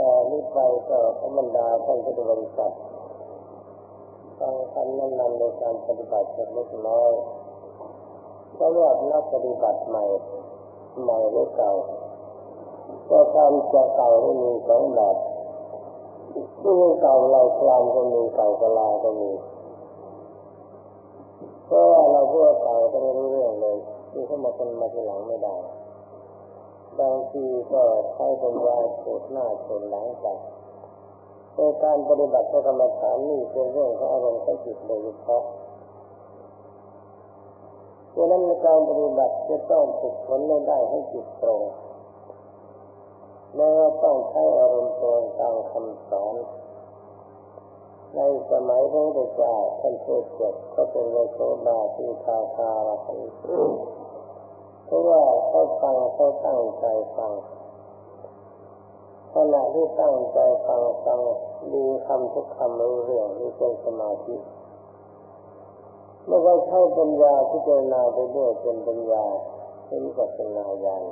แต่นี้ไปก็ธรรมดาท่านพุทธบริษัทฟังคำแนะนำในการปฏิบัติเล็กน้อยก็รียกนักปฏิบัติใหม่ใหม่หรือเก่าก็การจะเก่าให้มีสองแบบที่เก่าเราคลามก็มีเก่ากลาก็มีเพราะว่าเราพูดเก่าก็ไม่รู้เรื่องเลยที่เข้ามาคนมาทีหลังไม่ได้ บางทีก็ใช้ปัญญาโฉดหน้าโฉดหลังกันในการปฏิบัติพระกรรมฐานนี่เป็นเรื่องของอารมณ์ของจิตโดยเฉพาะดังนั้นในการปฏิบัติจะต้องฝึกฝนไม่ได้ให้จิตตรงแล้วต้องใช้อารมณ์ตรงตามคำสอน ในสมัยพระพุทธเจ้าท่านเทศเจ็ดก็เป็นโลโสดาที่ทาคา เพราะว่าเขาฟังเขาตั้งใจฟังขณะที่ตั้งใจฟังฟังดีคำทุกคำรู้เรื่องนี่เป็นสมาธิเมื่อเราใช้ปัญญาพิจารณาไปด้วยเป็นปัญญาเป็นกัปัญญาญาณ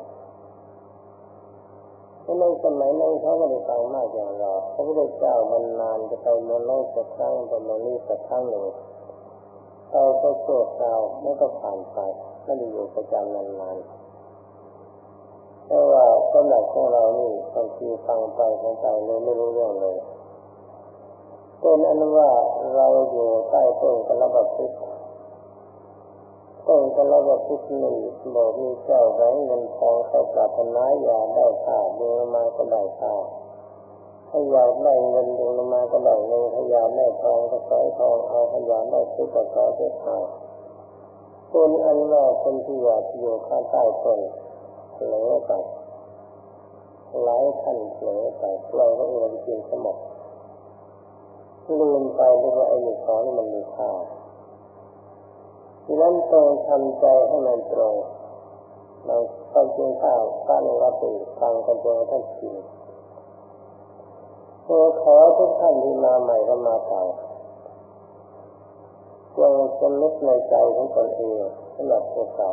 ในสมัยนั้นเขาไม่ได้ฟังมากอย่างเราพระพุทธเจ้ามันนานจะไปเมืองโน้นสักครั้งไปเมืองนี้สักครั้งหนึ่งเราก็โจทย์เราไม่ก็ผ่านไป ไม่ได้อยู่ประจำนานๆแต่ว่าสำหรับของเรานี่บางทีฟังไปฟังไปเลยไม่รู้เรื่องเลยเป็นอันว่าเราอยู่ใต้ต้นกระบะพิษต้นกระบะพิษนี่บอกมีเจ้าแหวนเงินทองใครปรารถนาอยากได้ข้าดึงมาก็ได้ข้าถ้าอยากได้เงินดึงมาก็ได้เงินถ้าอยากได้ทองก็ใส่ทองเอาถ้าอยากได้พชรก็ขอเพชรเอา คนอันว่าคนที่อยากอยู่ข้างใต้ตนเผลอไปหลายท่านเผลอไปเราก็เองกินสมองลืมไปว่าไอ้ของนี่มันมีค่าดังนั้นต้องทำใจให้มันตรงเราต้องกินข้าวตั้งรับติฟังกันตรงท่านจริงขอทุกท่านที่มาใหม่และมาเก่า จงสนึกในใจของตนเองสำหรับตัวเก่า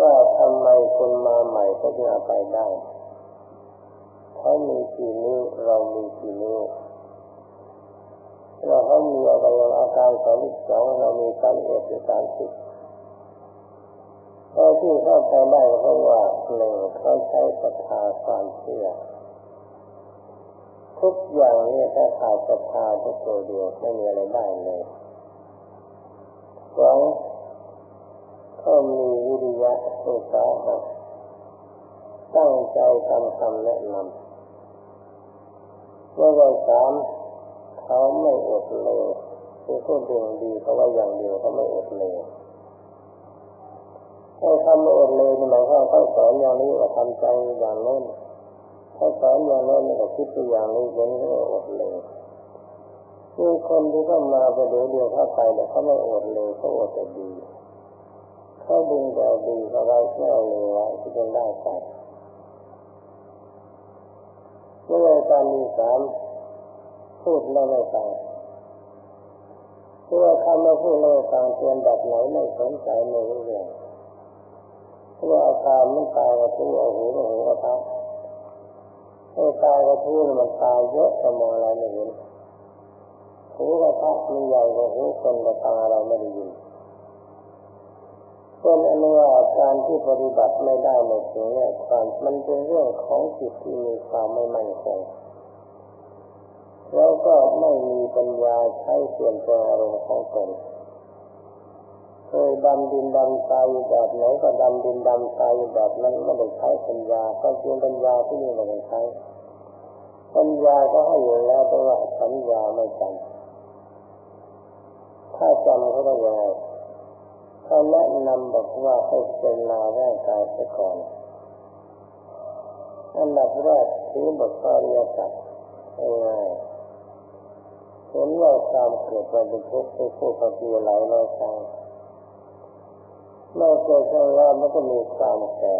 ว่าทำไมคนมาใหม่ก็จะเอาไปได้เขามีกี่นิ้วเรามีกี่นิ้วเราเขามีอะไรอาการสองสองเรามีสามเอ็ดหรือสามสิบเพราะที่เข้าไปได้เพราะว่าหนึ่งเขาใช้ศรัทธาความเชื่อทุกอย่างนี้ถ้าขาดศรัทธาทุกตัวเดียวไม่มีอะไรได้เลย สองเขามีวิริยะอุตสาหะตั้งใจทำคำแนะนำเมื่อสามเขาไม่อดเลยคือพูดเรื่องดีเขาว่าอย่างเดียวเขาไม่อดเลยให้คำไม่อดเลยนี่หมายความเขาสอนอย่างนี้ว่าทำใจอย่างโน้นเขาสอนอย่างโน้นก็คิดตัวอย่างนี้เป็นเรื่องอดเลย มีคนที่เข้ามาไปเดี๋ยวเดียวเข้าไปแต่เขาไม่อดเลยเขาอดแต่ดีเขาดึงแต่ดีเขาเราแค่เลยไว้ที่เป็นได้ไปเมื่อการมีสามพูดแล้วไม่ฟังเพื่อคำมาพูดแล้วฟังเตือนแบบไหนไม่สนใจไม่รู้เรื่องเพื่ออาการมันตายกระทู้เอาหูเอาหูกระทับให้ตายกระทู้มันตายเยอะแต่มองอะไรไม่เห็น หูกระทับมันใหญ่กว่าหูคนกระตาเราไม่ได้ยินเป็นอนุว่าการที่ปฏิบัติไม่ได้ในถึงเนี่ยความมันเป็นเรื่องของจิตที่มีความไม่มั่นคงแล้วก็ไม่มีปัญญาใช้เปลี่ยนแปลงอารมณ์ของตนเคยดำดินดำตายแบบไหนก็ดำดินดำตายแบบนั้นไม่ได้ใช้ปัญญาก็จริงปัญญาที่นี่ไม่ได้ใช้ปัญญาก็ให้อยู่แล้วแต่ว่าสัญญาไม่จำ ถ้าจำเขาได้ยังไงเขาแนะนำบอกว่าให้เป็นนาร่างกายเสียก่อนอันดับแรกถือบทปริยัติง่ายเห็นว่าความเกิดมันเป็นทุกข์ให้ผู้ปฏิบัติหลายร้อยครั้งเมื่อเกิดขึ้นแล้วมันก็มีความแก่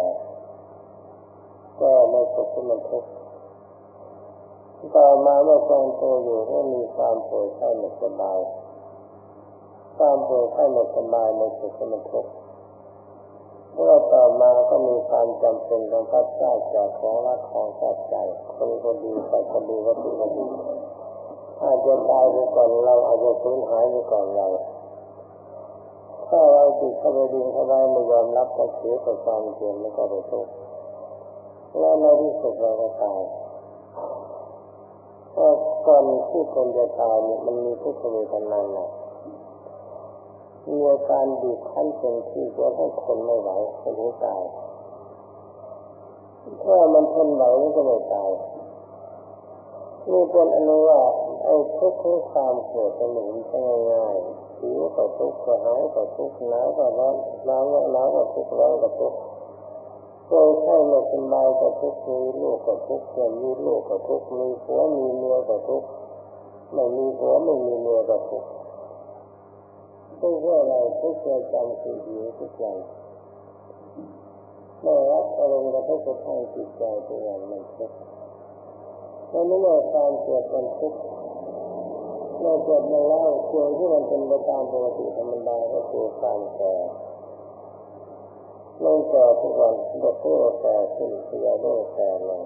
ก็ไม่สุขมันทุกข์ต่อมาเมื่อทรงตัวอยู่ก็มีความป่วยไข้ไม่สบาย ความป่วยไข้ไม่สบายไม่สุขมันทุกข์เมื่อต่อมาก็มีความจำเป็นต้องพัดพลาดจากของรักของชอบใจคนก็ดีไปก็ดีวัตถุก็ดีอาจจะตายไปก่อนเราอาจจะสูญหายไปก่อนเราถ้าเราติดเข้าไปดินเข้าไปไม่ยอมรับก็เสียกับความเจ็บแล้วก็ไปทุกข์แล้วในที่สุดเราก็ตายก็ก่อนที่คนจะตายเนี่ยมันมีทุกขเวทนาหนัก มีอาการบีบคั้นเป็นที่ก็ให้คนไม่ไหวคนถึงตายถ้ามันทนไหวมันก็ไม่ตายนี่เป็นอนุว่าไอ้ทุกข์ของความโกรธเป็นหนึ่งใช่ง่ายๆหิวก็ทุกข์ก็หายก็ทุกข์หนาวก็ร้อนร้อนก็หนาวก็ทุกข์ร้อนก็ทุกข์โดยใช่ไม่สบายก็ทุกข์มีลูกก็ทุกข์ไม่มีลูกก็ทุกข์มีผัวมีเมียก็ทุกข์ไม่มีผัวไม่มีเมียก็ทุกข์ ทุกข์เราทุกข์ใจจำคือหิวทุกอย่างไม่รับอารมณ์กระทบกระทั่งจิตใจตัวเอย่างมันทุกข์แล้วเมื่อความเกิดเป็นทุกข์เมื่อเกิดมาแล้วส่วนที่มันเป็นไปตามปกติธรรมดาก็คือความแก่เมื่อแก่ทุกวันเด็กก็แก่ขึ้นเสียโรคแก่ลง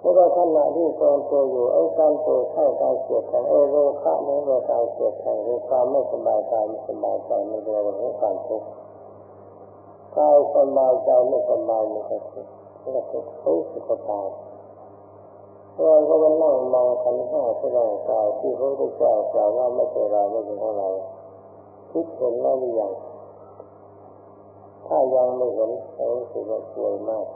เมื่อขณะที่ทรงตัวอยู่ไอ้การปวดไข้าการเสียดแทงไอ้โรคข้าในโรคการเสียดแทงคือความไม่สบายกายไม่สบายใจไม่เป็นเรื่องของความทุกข์กายสบายใจไม่สบายมันก็ทุกข์มันก็ทุกข์ทุกข์สุขตายเราก็มานั่งมองขันห้าที่ร่างกายที่พระพุทธเจ้ากล่าวว่าไม่ใช่เราไม่ใช่ของเราคิดเห็นแล้วหรือยังถ้ายังไม่เห็นเรารู้สึกว่าป่วยมาก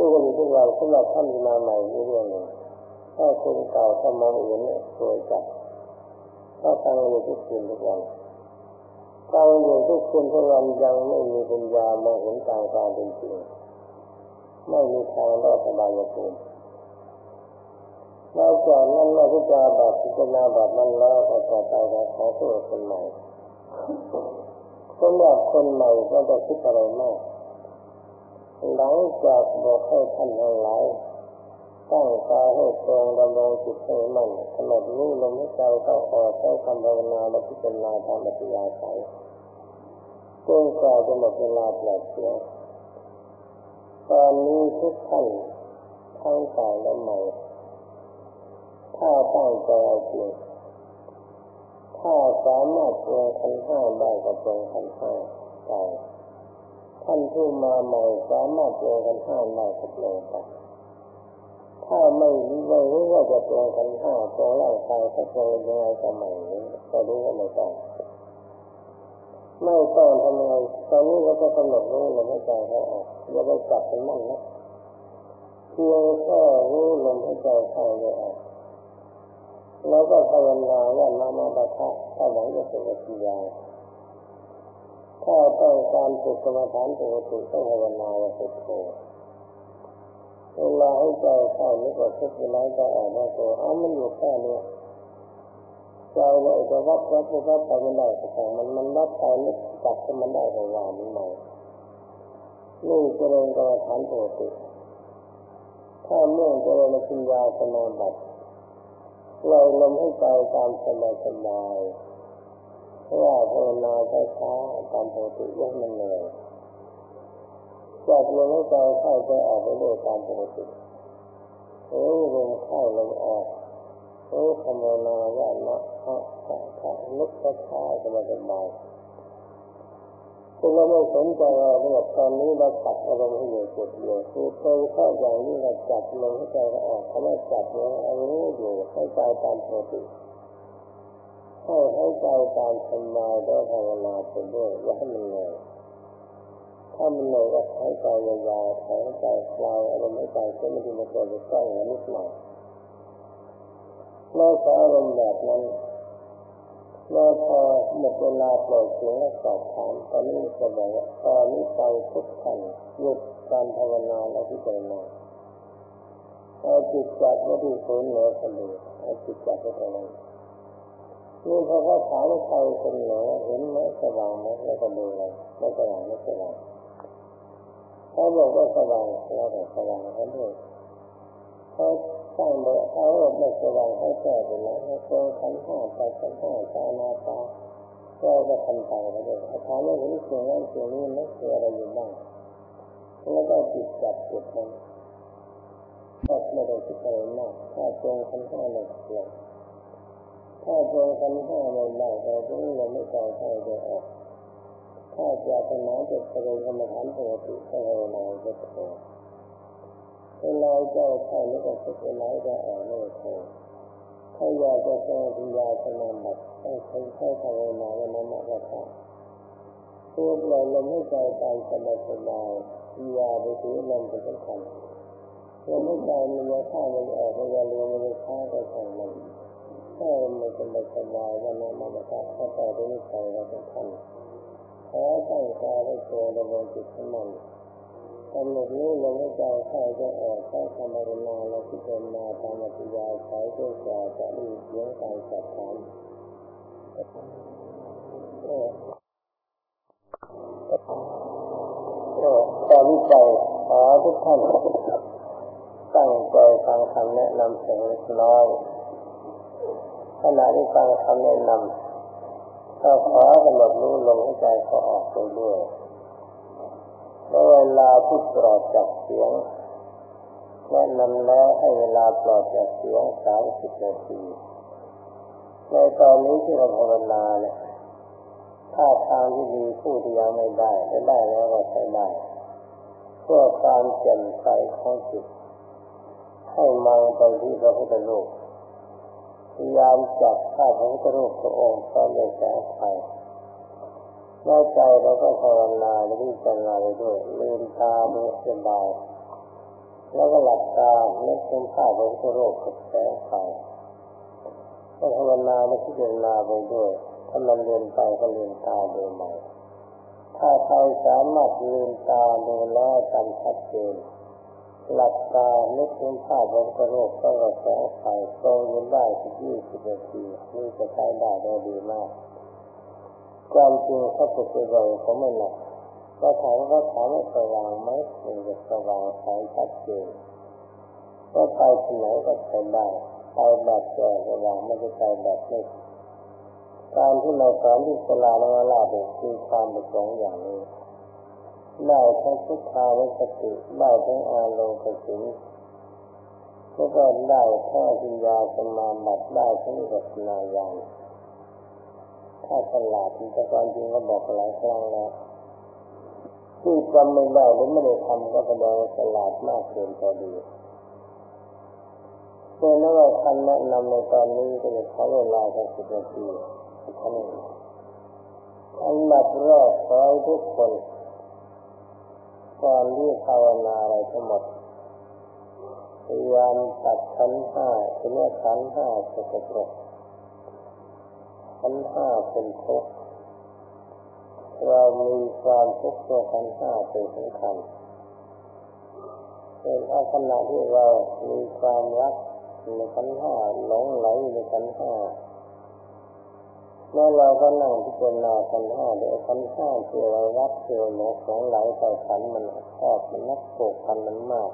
ผู้คนทุกเราสำหรับท่านที่มาใหม่นี่เรื่องหนึ่งถ้าคนเก่าถ้ามองเห็นเนี่ยป่วยจัดถ้าฟังอยู่ทุกคืนทุกวันฟังอยู่ทุกคืนทุกวันยังไม่มีปัญญามองเห็นตามความเป็นจริงไม่มีทางรอดสบายภูมินอกจากนั้นเราพิจารณาพิจารณาแบบนั้นแล้วก็ต่อไปเราขอเพื่อคนใหม่สำหรับคนใหม่ก็ต้องคิดอะไรมาก หลังจากบอกให้ท่านทั้งหลายตั้งตาให้ตรงดำรงจิตให้มั่นกำหนดรู้ลมหายใจเข้าออกใช้คำภาวนาและพิจารณาทางปฏิยาใสจนกว่าจะหมดเวลาแปลกเสียงตอนนี้ทุกท่านทั้งเก่าและใหม่ถ้าตั้งใจเอาจริงถ้าสามารถปรงขันห้าได้ก็ปรงขันห้าได้ ท่านผู้มาใหม่สามารถปรงขันห้าได้ก็ปรงไปถ้าไม่ไม่รู้ว่าจะปรงขันห้าปรงร่างกายก็ปรงยังไงก็ไม่รู้ก็รู้ว่าไม่ต้องไม่ต้องทำไงตอนนี้เราก็กำหนดรู้ลมหายใจเขาออกอย่าไปจับเป็นมั่นนะเพียงแค่รู้ลมหายใจเข้าเลยออกแล้วก็ภาวนาว่านามาปะทะถ้าหวังจะเป็นวิญญา ถ้าต้องการฝึกกรรมฐานปกติต้องภาวนาว่าพุทโธเวลาให้ใจเข้านี่ก็ทุกเวลาใจออกมาโธเอามันอยู่แค่นี้ใจเราจะวัดวัดวัดไปไม่ได้แต่มันมันวัดไปนึกจับให้มันได้ในวานี้ใหม่นี่เจริญกรรมฐานปกติถ้าเมื่อเจริญปัญญาสมาบัติเราลมให้ใจตามสบายสบาย ว่าภาวนาช้าๆตามปกติยังมันเหนื่อยจากลมให้ใจเข้าใจออกไปด้วยตามปกติเออลมเข้าลมออกเออภาวนาว่านะพระพระพระนึกช้าๆสบายสบายคือเราไม่สนใจว่าเรื่องตอนนี้เราตัดอารมณ์ให้อยู่จุดเดียวคือเคยเข้าอย่างนี้เราจับลมให้ใจเราออกเขาไม่จับเลยเอารู้อยู่ให้ใจตามปกติ ให้ให้ใจตามสบายแล้วภาวนาไปด้วยอย่าให้มันเหนื่อยถ้ามันเหนื่อยก็ให้ใจยาวๆให้ใจคลายอารมณ์ให้ใจก็ไม่ดีมาตัวจะต้องนิดหน่อยนอกจากอารมณ์แบบนั้นแล้วพอหมดเวลาปล่อยเสียงและสอบถามตอนนี้จะบอกว่าตอนนี้ไปทุกท่านหยุดการภาวนาและพิจารณาเอาจิตจับไว้ที่ศูนย์เหนือทะเลเอาจิตจับไว้ตรง นี่พอเขาถามว่าใครคนเหนือเห็นไหมสว่างไหมแล้วก็ดูเลยไม่สว่างไม่สว่างเขาบอกว่าสว่างแล้วแต่สว่างเขาด้วยเขาสร้างโดยเขาไม่สว่างเขาแก้ไปแล้วเขาโกงขันห้าไปขันห้าตานาตาก็จะทำใจไปเลยถามว่าเห็นสิ่งนั้นสิ่งนี้นักอะไรอยู่บ้างแล้วก็จิตจับจิตมันก็ไม่ได้คิดอะไรมากถ้าจงคันห้าเลยเสีย ถ้าจงคันห้าเลยได้แต่ตรงนี้เราไม่ใจใช่จะออกถ้าจะเป็นน้ำจะเจริญกรรมฐานปกติก็ภาวนาจะโตเวลาเจ้าใช่ไม่ต้องคิดเวลาจะออกไม่โตถ้าอยากจะทรงปัญญาสมาบัติต้องใช้ใช้ภาวนาในนั้นก็ได้ตัวเราลมให้ใจตามสบายสบายยาไปถือลมเป็นสำคัญลมให้ใจมันจะเข้ามันออกมันจะรวมมันจะช้าก็ใช่ลม ถ้าไมันสบายสบายวันนั้นมันจะเข้าต่อด้วยนิสัยเราสำคัญขอตั้งใจให้โตดำเนินจิตให้มันกำหนดนี้ลมให้ใจเข้าจะออกเข้าทำภาวนาแล้วพิจารณาตามอัธยาศัยเพื่อจะได้เสียงการจัดการตอนนี้ใจขอทุกท่านตั้งใจฟังคำแนะนำเสียงเล็กน้อย ขณะที่ฟังคำแนะนำก็ขอกำหนดรู้ลมให้ใจเขาออกไปด้วยเวลาที่ปลอดจากเสียงแนะนำแล้วให้เวลาปลอดจากเสียงสามสิบนาทีในตอนนี้ที่เราภาวนาเนี่ยถ้าทางที่ดีผู้ที่ยังไม่ได้จะได้แล้วก็ใช้ได้เพื่อการแจ่มใสของจิตให้มองไปที่พระพุทธรูป ยายามจับภาพพระพุทธรูปพระองค์พร้อมด้วยแสงไฟแน่ใจเราก็ภาวนาและพิจารณาไปด้วยลืมตาดูสบายแล้วก็หลับตาเล่นเป็นภาพพระพุทธรูปกับแสงไฟก็ภาวนาและพิจารณาไปด้วยถ้ามันเรียนไปก็ลืมตาดูใหม่ถ้าใครสามารถลืมตาดูแล้วจำชัดเจน หลับตานึกถึงภาพบนกระโหลกก็แสงไฟตรงยืนได้ถึงยี่สิบนาทีนี่จะใช้ได้ได้ดีมากความจริงเขาฝึกบ่อยเขาไม่หนักก็ถามว่าถามว่าสว่างไหมมันจะสว่างใสชัดเจนก็ไปที่ไหนก็ไปได้ไปแบบแก่สว่างไม่ใช่ไปแบบไม่การที่เราสอนที่สลาและลาเป็นคือความประสงค์อย่างนี้ ได้ทั้งพุทธาวิสติได้ทั้งอารมณ์กสินแล้วก็ได้ทั้งปัญญาสมาบัติได้ทั้งวิปัสนาญาณถ้าสลาดมันจะความจริงก็บอกหลายครั้งแล้วที่จำไม่ได้หรือไม่ได้ทำก็แสดงว่าสลาดมากเกินพอดีเมื่อนั้นว่าคำแนะนำในตอนนี้ก็จะใช้เวลาสักสิบนาทีท่านอันดับแรกขอให้ทุกคน ก่อนที่ภาวนาอะไรทั้งหมดพยายามตัดขันห้าคือเมื่อขันห้าสกปรกขันห้าเป็นทุกข์เรามีความทุกข์ตัวขันห้าเป็นสำคัญเป็นอาขณะที่เรามีความรักในขันห้าหลงไหลในขันห้า เมื่อเราก็นั่งพิจารณาขันห้าเดี๋ยวขันห้าที่เรารักที่เราหลงสงไหลใส่ขันมันชอบมันนักโกพันมันมาก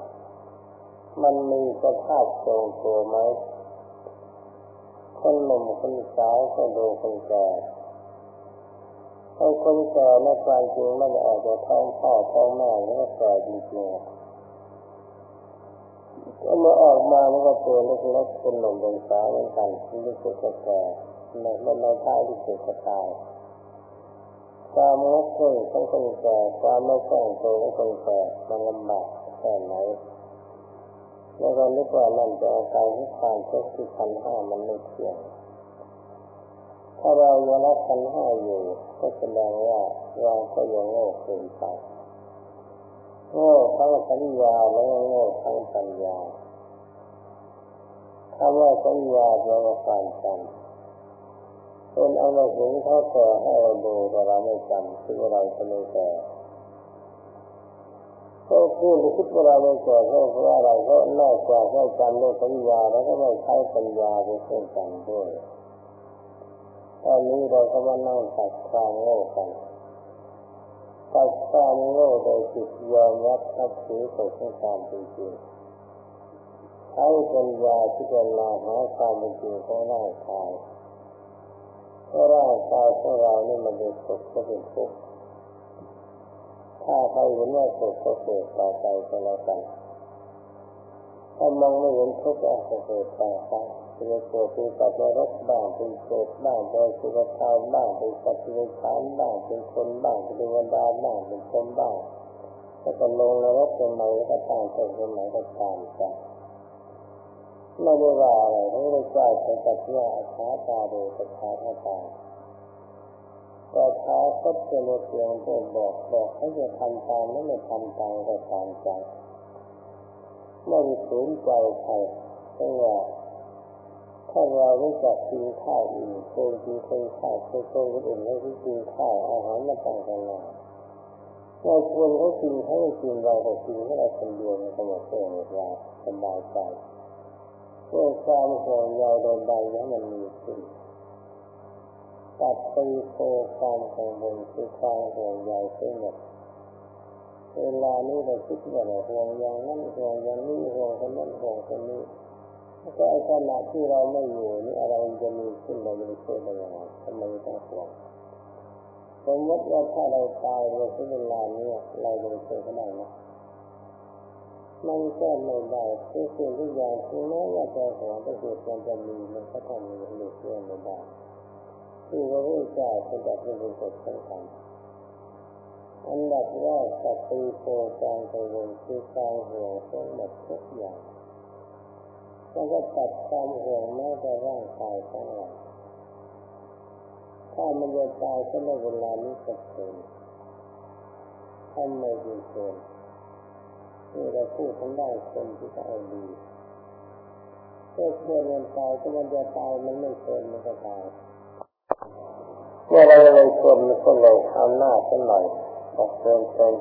มันมีสภาพทรงตัวไหมคนหนุ่มคนสาวก็ดูคนแก่ไอ้คนแก่ในความจริงม่ได้ออกจากท้องพ่อท้องแม่แล้วก็แก่จริงๆก็เมื่อออกมามันก็ตัวเล็กๆเป็นหนุ่มเป็นสาวเหมือนกันที่รู้สึกแก่ ในในในท้ายที่สุดก็ตายความงกเง่ของคนแก่ความไม่คล่องตัวของคนแก่มันลำบากแค่ไหนแล้วก็นึกว่ามันจะเอาใจให้ความทุกข์ที่พันห้ามันไม่เที่ยงถ้าเรายังรักพันห้าอยู่ ก็แสดงว่าเราก็ยังโง่เกินไปโง่ทั้งสัญญาแล้วก็โง่ทั้งปัญญาคำว่าสัญญาแปลว่าความจำ คนเอามาห็นเขาแก่ให้เราดูแต่เราไม่จำคิดว่าเราจะไม่แก่ก็พูดคิดว่าเราไม่แก่เพราะว่าเราก็นอกจากไม่จำด้วยสัญญาแล้วก็ไม่ใช้ปัญญาเป็นเครื่อจำด้วยตอนนี้เราก็มานั่งตัดความโง่กันตัดความโง่โดยจิตยอมรับนับถือต่อสิ่งความจริงใช้ปัญญาที่จะมาหาความจริงของร่างกาย ร่างกายของเรานี่มันเป็นสุขก็เป็นทุกข์ถ้าใครเห็นว่าสุขก็เกิดต่อไปก็แล้วกันถ้ามองไม่เห็นทุกข์ก็เกิดต่อไปเป็นโกรธเป็นสัตว์นรกบ้างเป็นเศษบ้างเป็นสุรตาบ้างเป็นสัตว์เป็นขานบ้างเป็นคนบ้างเป็นวันดาบ้างเป็นคนบ้างถ้าจะลงนรกเป็นไหนก็ตามเป็นไหนก็ตามไป ไม่ได้ว่าอะไรพระพุทธเจ้าจะตัดว่าอาชาตาโดยประชาตาแต่ท้าก็เป็นเพียงแต่บอกบอกให้จะทำตามไม่ไม่ทำตามก็ตามใจไม่ได้ฝืนใจใครเพราะว่าถ้าเราไม่จับกินข้าวอื่นเคยกินคนข้าวเคยคนอื่นให้ที่กินข้าวอาหารมาต่างกันมาเราชวนเขากินเขาไม่กินเราก็กินให้เราคนเดียวมันก็หมดเรื่องหมดราวสบายใจ เพื่อความห่วงใยโดนใดให้มันมีขึ้นตัดตีโคความกังวลคือความห่วงใยเสียหมดเวลานี้เราคิดว่าเราห่วงอย่างนั้นห่วงอย่างนี้ห่วงคนนั้นห่วงคนนี้ก็ไอ้ขณะที่เราไม่อยู่นี่อะไรจะมีขึ้นเราจะช่วยได้ยังไงทำไมต้องห่วงสมมติว่าถ้าเราตายในช่วงเวลานี้เราจะช่วยเขาได้ไหม มันก็ไม่ได้ทุกสิ่งทุกอย่างถึงแม้ว่าจะห่วงก็เหตุมันจะมีมันก็ต้องมีหลีกเลี่ยงไม่ได้ที่พระพุทธเจ้าเป็นแบบเป็นกฎสำคัญอันดับแรกสติโปการกังวลคือการห่วงทั้งหมดทุกอย่างแล้วก็ตัดความห่วงแม้แต่ร่างกายของเราถ้ามันจะตายก็ในเวลานี้ก็เป็นท่านไม่ดีเกิน นี่เราพูดทั้งได้คนที่จะเอาดีเมื่อเพื่อนมันตายก็มันจะตายมันไม่เกินมันก็ตายเมื่อเราเลยชวนมันก็เลยอาหน้าขึ้นหน่อยบอกเชิญเชิญ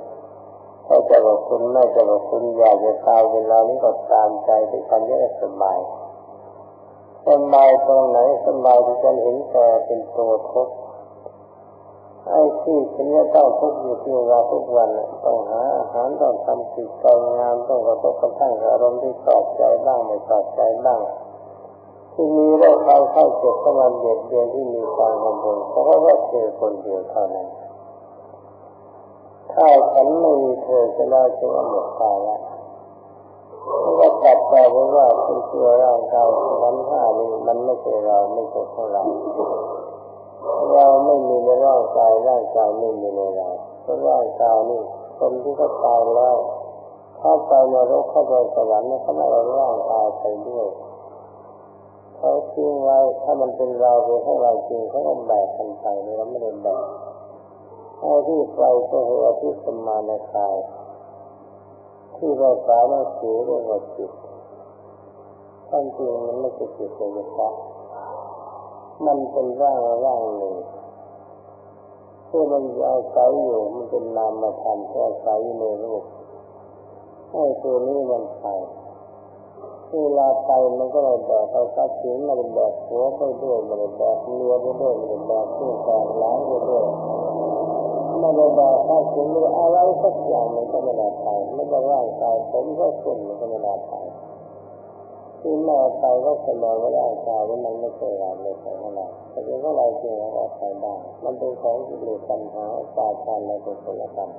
ถ้าจะบอกคุณไม่จะบอกคุณอยากจะตายเวลานี้ก็ตามใจไปทำให้สบายสบายตรงไหนสบายที่จะเห็นแต่เป็นตัวทุกข์ ไอ้ที่ฉันจะต้องทุกข์อยู่ที่เราทุกวันต้องหาอาหารต้องทำกิจการงานต้องกระทบกระทั่งอารมณ์ที่ตอบใจบ้างไม่ตอบใจบ้างที่มีโรคภัยไข้เจ็บเข้ามาเบียดเบียนที่มีความกังวลเพราะว่าเธอคนเดียวเท่านั้นถ้าฉันไม่มีเธอจะได้จะหมดตายแล้วเพราะว่าตัดไปเพราะว่าเป็นตัวร่างกายขันห้านี้มันไม่ใช่เราไม่ใช่ของเราเรา กายร่างกายไม่มีในเราเพราะร่างกายนี่คนที่เขาตายแล้วถ้าไปนรกเข้าไปสวรรค์เขาไม่เอาร่างกายไปด้วยเขาทิ้งไว้ถ้ามันเป็นเราเป็นของเราจริงเขาก็แบกกันไปเราไม่ได้แบกไอ้ที่ไปก็คือที่สมาในกายที่เราสามารถเสียเรียกว่าจิตความจริงมันไม่ใช่จิตเลยครับมันเป็นร่างร่างหนึ่ง ที่มันอาศัยอยู่มันเป็นนามธรรมที่อาศัยในรูปไอ้ตัวนี้มันไปเวลาไปมันก็เลยแบกเอาทรัพย์สินมันแบกหัวไปด้วยมันแบกเรือไปด้วยมันแบกตู้แบกล้างไปด้วยไม่ได้บอกถ้าถึงอะไรสักอย่างมันก็ไม่ได้ไปไม่ได้ร่างกายผมก็สุนมันก็ไม่ได้ไป ที่ม่ไปก็แสดงว่าร่างกายว่ามันไม่เคยเราไม่เคยของเราแต่เป็นของเราจริงเราออกไปได้มันเป็นของที่เรปัญหาปาทานและเป็นคนละกัน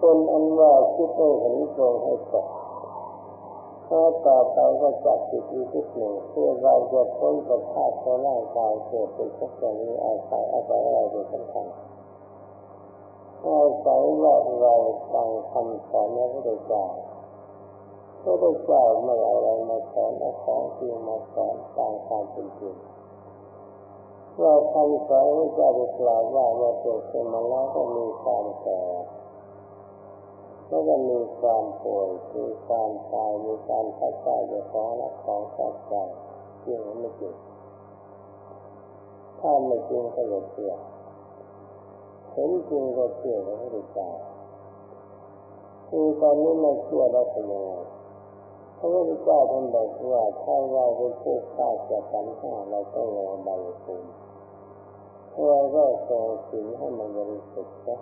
คนอันว่าคิดให้เห็นตรงให้ตกพอต่อไปก็จับจิตอีกทีหนึ่งเพื่อเราจะพ้นจากธาตุของร่างกายเกิดเป็นทุกข์อย่างนี้อาศัยอาศัยอะไรเป็นสำคัญอาศัยว่าเราฟังคำสอนของพระพุทธเจ้า พระพุทธเจ้าไม่เอาอะไรมาสอนเอาของจริงมาสอนตามความเป็นจริงว่าคำสอนพระเจ้าได้กล่าวว่าเมื่อเกิดขึ้นมาแล้วก็มีความแก่แล้วก็มีความป่วยมีความตายมีการพัดใจจะของและของพัดใจจริงหรือไม่จริงถ้าไม่จริงก็อย่าเชื่อเห็นจริงก็เชื่อพระพุทธเจ้าคือตอนนี้ไม่เชื่อแล้วเป็นยังไง พระพุทธเจ้าท่านบอกว่าถ้าเราเป็นผู้ฆ่าจะกันห้าเราต้องลงใบภูมิเราก็ส่งสิ่งให้มันบริสุทธิ์นะ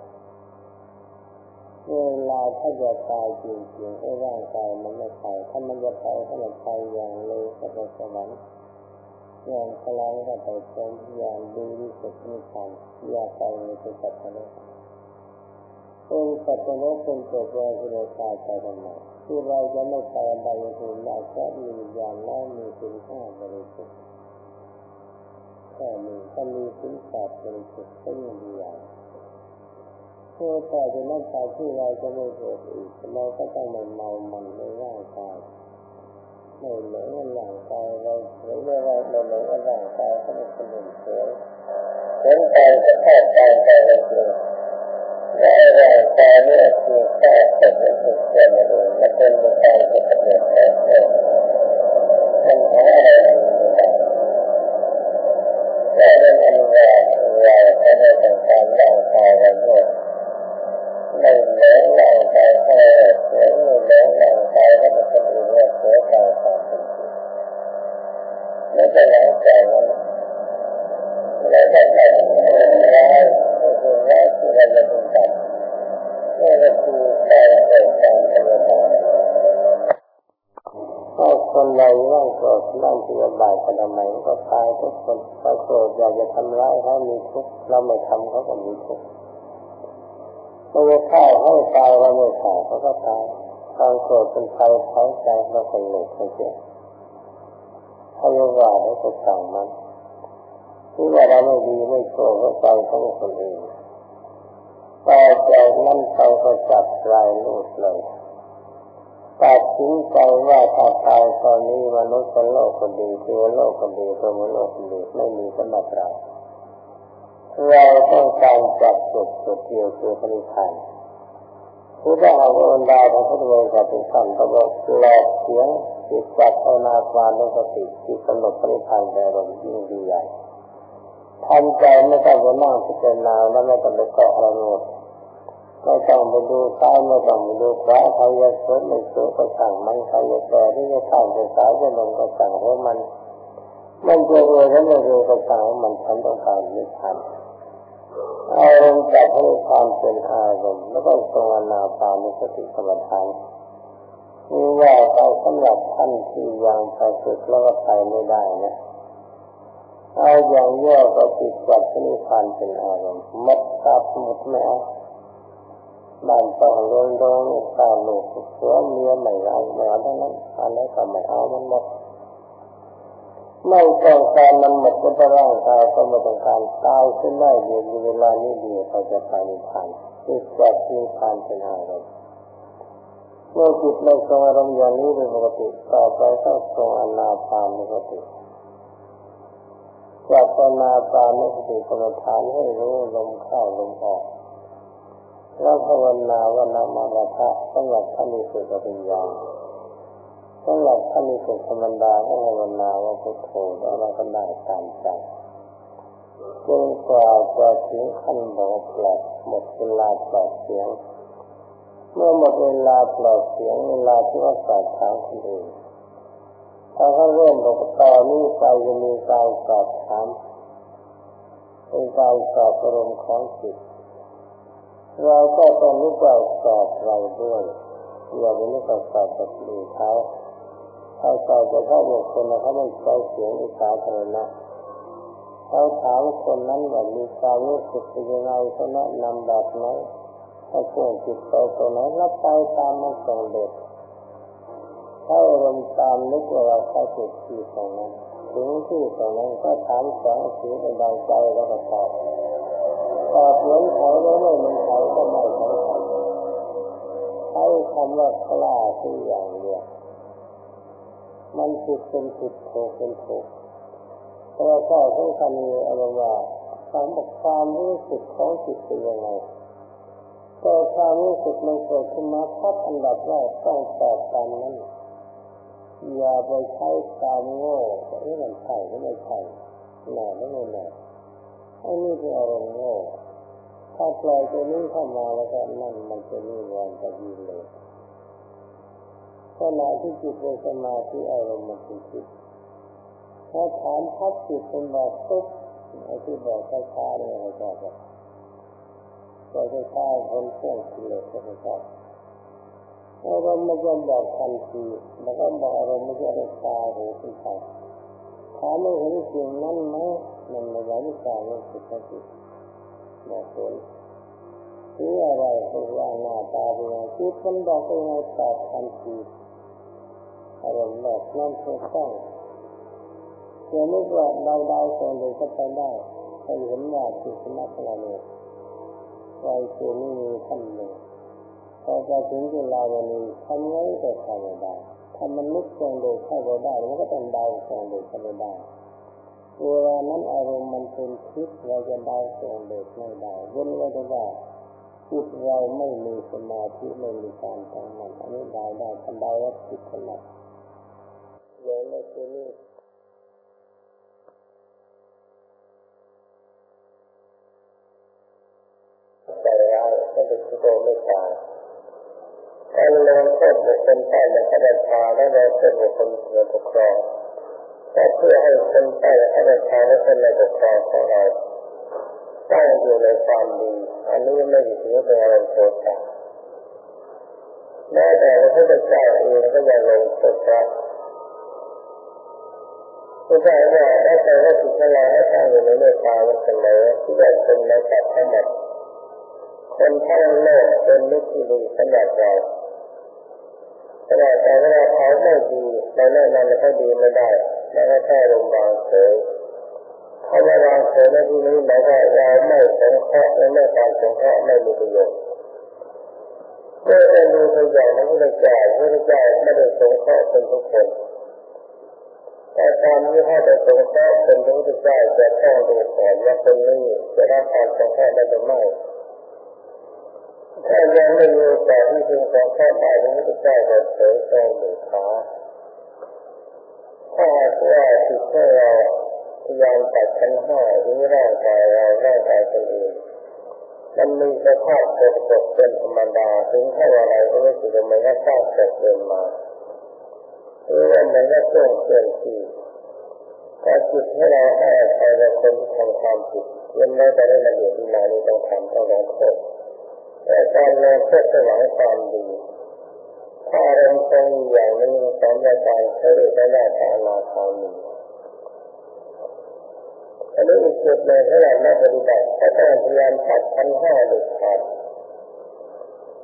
เวลาถ้าจะตายจริงๆไอ้ร่างกายมันไม่ไปถ้ามันจะไปถ้ามันไปอย่างเร็วก็ไปสวรรค์เวงานพลังก็ไปชมอย่างดีที่สุดที่ทำอย่าไปในสุสัตว์โลกเป็นสัตว์โลกเป็นตัวแปรที่เราตายไปทำไม ที่เราจะไม่ไปอบายภูมิได้เพราะมีอย่างน้อยมีสิ่งห้าบริสุทธิ์แค่นี้ถ้ามีสิ่งแปดบริสุทธิ์ก็ยิ่งดีอย่างเพื่อแต่จะนั่นไปที่เราจะไม่เกิดอีกเราก็ต้องไม่เมามันในร่างกายไม่หลงร่างกายเราหรือว่าเราหลงร่างกายเขาเป็นคนหนึ่งเสียเห็นใจก็แค่ใจใจเราเละ ร่างกายนี่คือแค่เป็นสุขเป็นอะไรและเป็นการปฏิบัติเป็นของอะไรแต่เป็นอันว่าเราไม่ได้ต้องการร่างกายเราด้วยไม่หลงร่างกายเขาเสียไม่หลงร่างกายเขาเป็นคนอื่นเนี่ยเสียใจควา ที่ระบายกันทำไมก็ตายทุกคนถ้าโกรธอยากจะทำร้ายเขามีทุกข์เราไม่ทำเขาก็มีทุกข์เราจะฆ่าให้ตายเราไม่ฆ่าเขาก็ตายความโกรธเป็นไฟเผาใจเราเป็นเหล็กไปเสียถ้าจะว่าให้ก็สั่งมันที่ว่าเราไม่ดีไม่โกรธก็ใจของคนอื่นแต่จนั้นเขาก็จับปลายลูกเลย สินใจว่าถ้าตายตอนนี้มนุษย์โลกคนดีเทวโลกคนดีพรหมโลกคนดีไม่มีสมบัติเราเราต้องการจับจุดจุดเดียวคือพระนิพพานผู้ได้เอาบรรดาของพระพุทธเจ้าเป็นขั้นตบอกหลอกเสียงจิตจับภานาความในสติที่กำหนดพระนิพพานแต่ลมยิ่งดีใหญ่ทำใจไม่ต้องไปนั่งพิจารณาแล้วไม่ต้องไปเกาะระโด ไม่ต้องไปดูซ้ายไม่ต้องไปดูขวาใครจะเสริมไม่เสริมก็สั่งมันใครจะแก่ที่จะข้ามจะสายจะลงก็สั่งให้มันมันจะรวยแล้วไม่รวยก็สั่งให้มันฉันต้องการนิพพานอารมณ์จับให้ความเป็นอารมณ์แล้วก็ทรงอนาปานุสติกรรมฐานนี่ว่าไปสำหรับท่านที่ยังไปฝึกแล้วก็ไปไม่ได้นะเอาอย่างย่อก็ติดกับนิพพานเป็นอารมณ์มัดตาสมุดไม่เอา บ้านต้องเรื่องโดนตาลูกเสือเมียไม่เอาไม่เอาทั้งนั้นอะไรก็ไม่เอามันหมดไม่ต้องการมันหมดก็ร่างกายก็ไม่ต้องการตายขึ้นได้เดียวเวลานี้เดียวเขาจะไปนิพพานติดกับนิพพานเป็นอารมณ์เมื่อจิตไม่ทรงอารมณ์อย่างนี้เป็นปกติต่อไปก็ทรงอนาปานปกติจับอนาปานปกติกรรมฐานให้รู้ลมเข้าลมออก แล้วภาวนาว่านามาราคะสำหรับท่านมีสุขปัญญาสำหรับท่านมีสุขธรรมดาก็ภาวนาว่าพุทโธแล้วเราก็ได้ตามใจจนกว่าจะถึงขั้นบอกปลอดหมดเวลาปลอดเสียง เมื่อหมดเวลาปลอดเสียงเวลาที่ว่าสอบถามคนอื่นถ้าเขาเริ่มบอกต่อนี้ไปจะมีการสอบถามเป็นการสอบอารมณ์ของจิต เราก็ต้องรู้ว่าสอบเราด้วยอย่าไปนึกว่าสอบกับดูเขาเขาสอบกับเขาบุคคลเขาไม่ใช้เสียงในสาธารณะเขาถามคนนั้นว่ามีความรู้สึกเป็นยังไงเขาแนะนำแบบไหนถ้าช่วงจิตไปตรงไหนรับไปตามมันส่งเด็ดถ้าลมตามนึกว่าเราเข้าจุดที่ตรงนั้นถึงที่ตรงนั้นก็ถามสองสีเป็นดาวใจแล้วก็ตอบ ตอบเหมือนเขาแล้วไม่เหมือนเขาก็ไม่สำคัญใช้คำว่ากล้าที่อย่างเดียวมันผิดเป็นผิดถูกเป็นถูกเราะข้อสำคัญมีอะไรว่าความบอกความรู้สึกของจิตเป็นยังไงก็ความรู้สึกมันเกิดขึ้นมาพับอันดับแรกต้องตอบตามนั้นอย่าไปใช้ความโง่ว่เอ๊ะมันใช่หรือไม่ใช่แน่หรือไม่แน่อันนี้เป็นอารมณ์โง่ ถ้าปล่อยตัวนี้เข้ามาแล้วก็นั่นมันจะมีวันจะดีเลยขณะที่จิตเป็นสมาธิอารมณ์มันเป็นจิตถ้าฐานพักจิตเป็นแบบตุ๊บไอ้ที่บอกช้าๆเนี่ยเราจะแบบเราจะช้าคนเครื่องกิเลสก็ไม่ชอบอารมณ์มันจะบอกทันทีแล้วก็บอกอารมณ์ไม่ใช่ได้ตาหูขึ้นไปถามไม่เห็นสิ่งนั้นไหมมันไม่ไหววิชาไม่สุภาษิต บอกเห็นคืออะไรคือว่าหน้าตาเป็นไงคิดมันบอกเป็นไงตอบทันทีอารมณ์แบบนั้นถูกต้องเชื่อนึกว่าเดาๆส่งเลยก็ไปได้ให้เห็นว่าคือสมัครเราเนี่ยใจเชื่อนี่มีท่านหนึ่งพอไปถึงจุฬาวันนี้ทำไงก็ทำไม่ได้ถ้ามันนึกส่งเลยเข้าไปได้มันก็ต้องเดาส่งเลยเข้าไปได้ เวลานั้นอารมณ์มันเป็นคิดเราจะเดาส่งเลยไม่ได้เว้นไว้แต่ว่าจิตเราไม่มีสมาธิไม่มีการตั้งมันอันนี้ได้ได้ทำได้ว่าผิดขนาดเลยไม่คือนี่ใจร้ายไม่เป็นสุโขไม่ตายการลงโทษบุคคลใต้ในขณะชาและลงโทษบุคคลในปกครอง ก็เพื่อให้คนใต้ขณะชานและคนในปกครองของเราตั้งอยู่ในความดีอันนี้ไม่ถือเป็นอารมณ์โทษะแม้แต่พระพุทธเจ้าเองก็ยังลงโทษพระผู้ชายว่าได้ใจว่าจิตของเราให้ตั้งอยู่ในเมตตาเสมอที่ได้เป็นในสัตว์ทั้งหมดคนทั้งโลกเป็นมิตรที่ดีสำหรับเราขณะแต่เวลาเขาไม่ดีเราแนะนำเขาดีไม่ได้ แล้วก็แค่ลงวางเฉยเขาไม่วางเฉยในที่นี้หมายว่าเราไม่สงเคราะห์ไม่การสงเคราะห์ไม่มีประโยชน์เมื่อเราดูตัวอย่างพระพุทธเจ้าพระพุทธเจ้าไม่ได้สงเคราะห์คนทุกคนแต่ตอนนี้ถ้าจะสงเคราะห์คนพระพุทธเจ้าจะต้องดูก่อนว่าคนนี้จะรับการสงเคราะห์ได้หรือไม่ถ้ายังไม่มีแต่ที่พึงสงเคราะห์ได้พระพุทธเจ้าจะเฉยต้องดูขา ถ้าว่าจิตของเราพยายามตัดขันห้าหรือร่างกายเราร่างกายตัวเองมันมีสภาพปกติเป็นธรรมดาถึงเท่าอะไรก็รู้สึกมันก็สร้างเกิดเดินมาหรือว่ามันก็เคลื่อนเคลื่อนที่ถ้าจิตให้เราให้อภัยในคนที่ทำความผิดยังไม่ได้ละเอียดที่มานี้ต้องทำต้องลงโทษแต่การลงโทษจะหวังความดี ถ้าเราคงอย่างนี้สอนอาจารเขาเรียกว่าตาลาคามีอันนี้อีกจุดหนึ่งที่เราไม่ปฏิบัติก็ต้องพยายามตัดขันห้าเด็ดขาด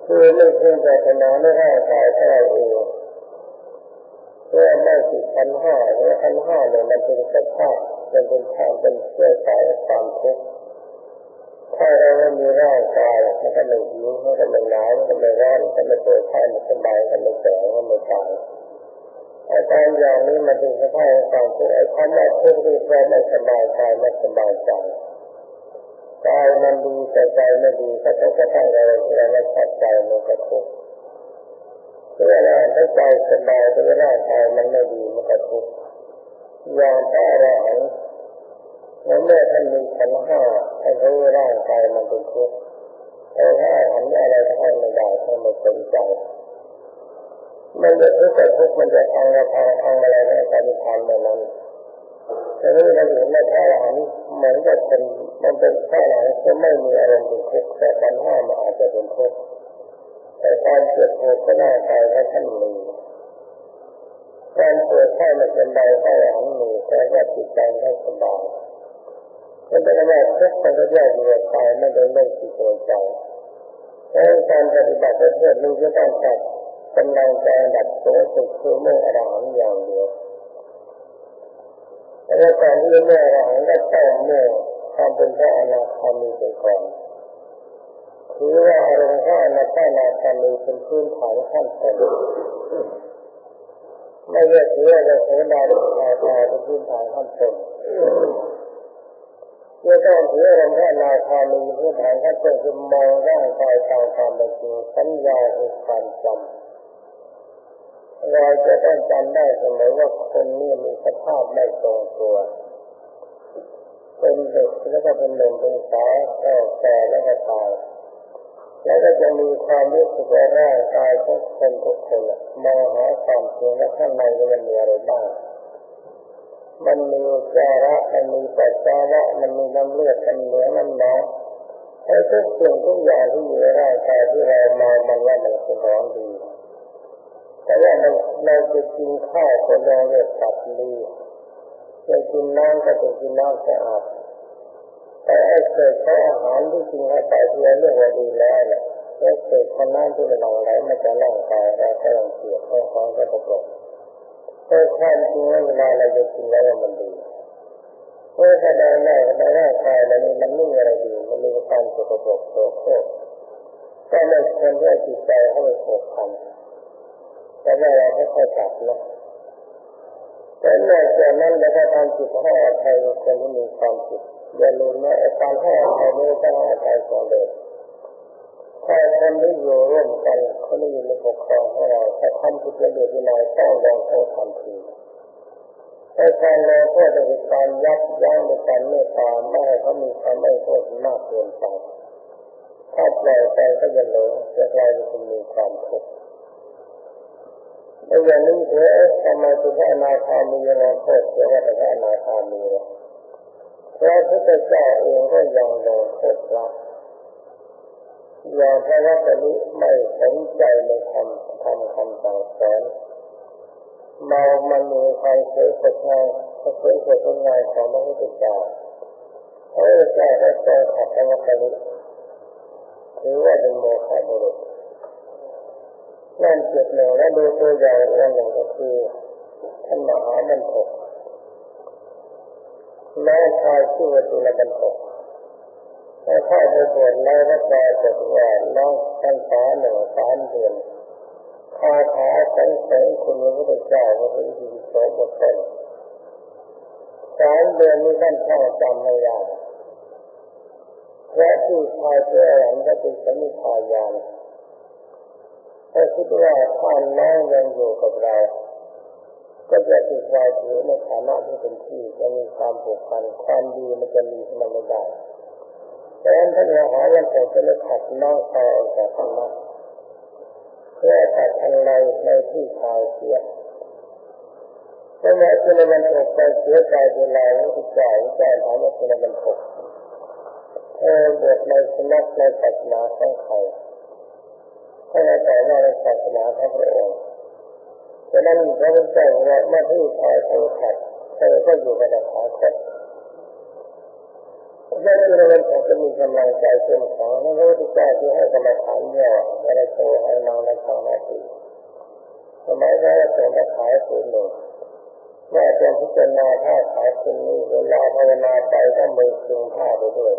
คือไม่เพียงแต่ถนอมในร่างกายของเราเองเพื่อไม่ติดขันห้าเพราะขันห้าเนี่ยมันเป็นสภาพเป็นเป็นทางเป็นเชื่อสายความทุกข์ ถ้าเราไม่มีร่างกายมันก็ไม่หิวมันก็ไม่หนาวมันก็ไม่ร้อนมันก็ไม่ปวดข้มันสบายมันไม่แสงมันไม่ตายอาการอย่างนี้มันเป็นสภาพของทุกข์ไอ้ความว่าทุกข์ที่เราไม่สบายกายไม่สบายใจกายมันดีแต่ใจไม่ดีก็ต้องกระทั่งอะไรที่เราไม่ชอบใจมันก็ทุกข์เวลาถ้าใจสบายแต่ร่างกายมันไม่ดีมันก็ทุกข์อย่างพระอรหันต์ แล้วเมื่อท่านมีขันห้าให้รู้ร่างกายมันเป็นทุกข์แต่ถ้าหันอะไรทั้งไม่ได้ท่านไม่สนใจม่ได้ทุกข์แต่ทุกข์มันจะทางเราทางทางอะไรไม่การทำแบบนั้นทีนี้เราเห็นว่าพระอรหันต์เหมือนกับเป็นมันเป็นพระอรหันต์ที่ไม่มีอารมณ์เป็นทุกข์แต่ขันห้ามันอาจจะเป็นทุกข์แต่การเจ็บปวดก็น่าตายให้ท่านมีการปวดไข้ไม่เป็นไรพระอรหันต์มีแต่ว่าจิตใจให้สบาย ก็เป็นว่าทุกข์มันก็แยกอยู่ตายไม่ได้ไม่ติดตัวใจดังการปฏิบัติเพื่อรู้จะต้องตัดกำลังใจดับตัวสุดคือเมื่ออรหันต์อย่างเดียวแต่การที่เมื่ออรหันต์ก็ต้องเมื่อความเป็นพระอนาคามีไปก่อนถือว่าอารมณ์พระอนาคานาคามีเป็นพื้นฐานขั้นต้นไม่ใช่ถือว่าจะเสดาเป็นชาตาเป็นพื้นฐานขั้นต้น ไม่ต้องถืออารมณ์พระนาคามีพื้นฐานขั้นต้นคือมองร่างกายตามความเป็นจริงสัญญาคือความจำเราจะต้องจำได้เสมอว่าคนนี้มีสภาพไม่ตรงตัวเป็นเด็กแล้วก็เป็นหนุ่มเป็นสาวก็แก่แล้วก็ตายแล้วก็จะมีความรู้สึกว่าร่างกายทุกคนทุกคนมองหาความจริงและข้างในมันมีอะไรบ้าง มันมีจาระมันมีปัสสาวะมันมีน้ำเลือดมันเหลืองมันหนองไอ้ทุกสิ่งทุกอย่างที่อยู่ในร่างกายที่เรามองมันว่ามันเป็นของดีแต่ว่าเราเราจะกินข้าวคนเราเรียกตัดลีจะกินน้ำก็ต้องกินน้ำสะอาดแต่ไอ้เศษของอาหารที่กินเข้าไปเพื่อเรื่องว่าดีแล้วเนี่ยไอ้เศษของน้ำที่มันหลั่งไหลมาจากร่างกายเราก็ต้องเสียของของก็ตกลง แต่ความจริงแล้วเวลาเราจะกินแล้วมันดีเมื่อแสดงในในร่างกายเรานี่มันไม่มีอะไรดี มันมีความสกปรกโสโครกก็ไม่ควรที่จิตใจให้มันผูกพันแต่ว่เราไม่ค่อยจับนะแต่นอกจากนั้นเราก็ทำจิตให้อภัยกับคนที่มีความผิดอย่าลืมว่าการให้อภัยนี้ต้องให้อภัยก่อนเลย ถ้าคนที่อยู่ร่วมกันคนที่อยู่ในปกครองให้เราถ้าทำผิดระเบียบวินัยต้องลงโทษทันทีแต่การลงโทษเป็นการยับยั้งในการเมตตาไม่ให้เขามีความไม่โทษมากเกินไปถ้าปล่อยไปก็จะหลงจะกลายเป็นมีความทุกข์ในอย่างนี้เถอะทำไมถึงให้อนาคามีลงโทษเสียว่าแต่ให้อนาคามีเพราะพระเจ้าเองก็ยังลงโทษพระ อย่างพระวัตนิไม่สนใจในคำทำคำสั่งสอนเมามันมีความเคยฝึกงานเคยฝึกงานของพระพุทธเจ้าพระพุทธเจ้าได้ทรงขัดพระวัตนิถือว่าเป็นโมฆะบุรุษนั่นจุดหนึ่งและดูตัวอย่างอีกหนึ่งก็คือท่านมหาบันทกแม่ชายชื่อว่าตุลบันทก แต่ถ้าไปบวชแล้วก็แปลจากว่าน้องท่านสาหนึ่งสามเดือนคาถาสังเสริญคุณพระพุทธเจ้าพระพุทธจิตโสบทเป็นสามเดือนนี้ท่านท่องจำไม่ได้พระที่ชายเจริญก็เป็นสมิทายานถ้าคิดว่าท่านน้องยังอยู่กับเราก็จะติดใจถือในฐานะที่เป็นที่จะมีความผูกพันความดีมันจะมีขึ้นมาไม่ได้ แต่ท่านยังหาวันแต่จะเลยขัดน้องชายออกจากธรรมะเพื่อตัดทันไรในที่ชายเสียถ้าแม้คุณมันตกไปเสียใจเวลาที่จ่ายจ่ายถามว่าคุณมันตกเธอบวชในสนักในศาสนาของใครถ้าเราแต่ว่าในศาสนาของพระองค์ฉะนั้นพระพุทธเจ้าว่าเมื่อที่ชายเธอขัดเธอก็อยู่กับขาค ดและที่เราเป็นจะมีกำลังใจเข้มข็งในพระพุทธเจ้าที่ให้กำลังฐานย่อและโชว์ให้นองในทางนาทีสมัยนั้นเราส่งมาขายปืนหนึ่งว่าจะพิจารณาถ้าขายปืนนี้เวลาภาวนาใจก็มือคึงผ้าไปด้วย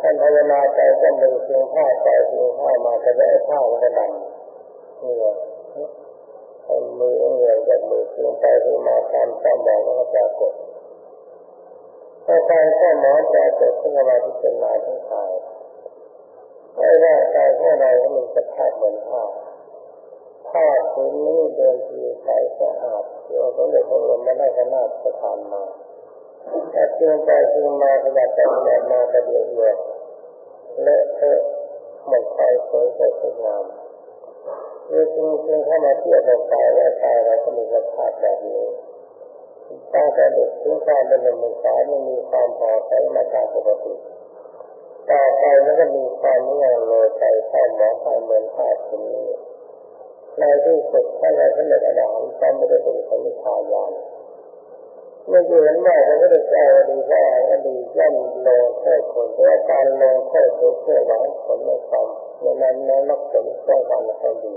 ท่านภาวนาใจก็มือคึงผ้าใจคึงผ้ามาจะได้ผ้ามันก็ดำนี่มือเงียบจากมือคึงไปคึงมาตามตามบอกแล้วก็จะกด ถ้าการแค่หมอนจะเกิดขึ้นมาพิจารณายทั้งกายไม่ร่างกายแค่ไหนก็มีสภาพเหมือนผ้าผ้าผืนนี้เดินทีใสสะอาดเดี๋ยวเขาเลยพระองค์ไม่ได้ขนาดประทานมาถ้าเชื่อใจซึ่งมาขยับแต่ขยับมาแต่เดียวเดียวเละเทอะหมดใจสวยสดงามคือจริงๆเข้ามาเทียบกับกายและกายเราก็มีสภาพแบบนี้ ตั้งแต่เด็กถึงการเป็นหนุ่มสาวไม่มีความพอใจมาตามปกติต่อไปมันก็มีความเมื่อโลใจเข้าหมองความเหมือนภาพคนนี้ในที่สุดถ้าเราสำเร็จอรหันต์ก็ไม่ได้เป็นสมิทายานเมื่อเห็นว่าพระพุทธเจ้าดีพระอรหันต์ดีย่อมลงโทษคนเพราะการลงโทษเพื่อหวังผลในความในนั้นแม้นักผลต้องการให้ดี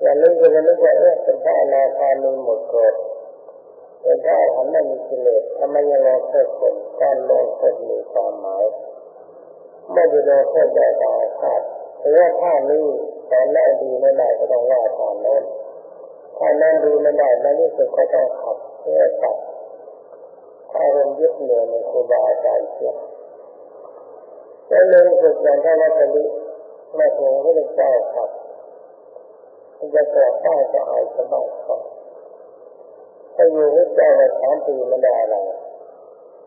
อย่างนี้ก็จะนึกว่าเออเป็นพระอนาคามีหมดโกรธ เป็นพระอรหันต์ไม่มีกิเลสทำไมยังลงโทษคนการลงโทษมีความหมายไม่ได้ลงโทษใดตาคาดถือว่าท่านี้แต่แรกดีไม่ได้ก็ต้องว่าทางโน้นถ้านั้นดีไม่ได้ในที่สุดก็ต้องขัดเพื่อตัดอารมณ์ยึดเหนี่ยวในครูบาอาจารย์เชื่อและเรื่องสุดอย่างท่านวัตลิแม่ถึงพระเจ้าครับจะเกิดได้จะอายสบายครับ ถ้าอยู่พระเจ้าในสามปีไม่ได้อะไร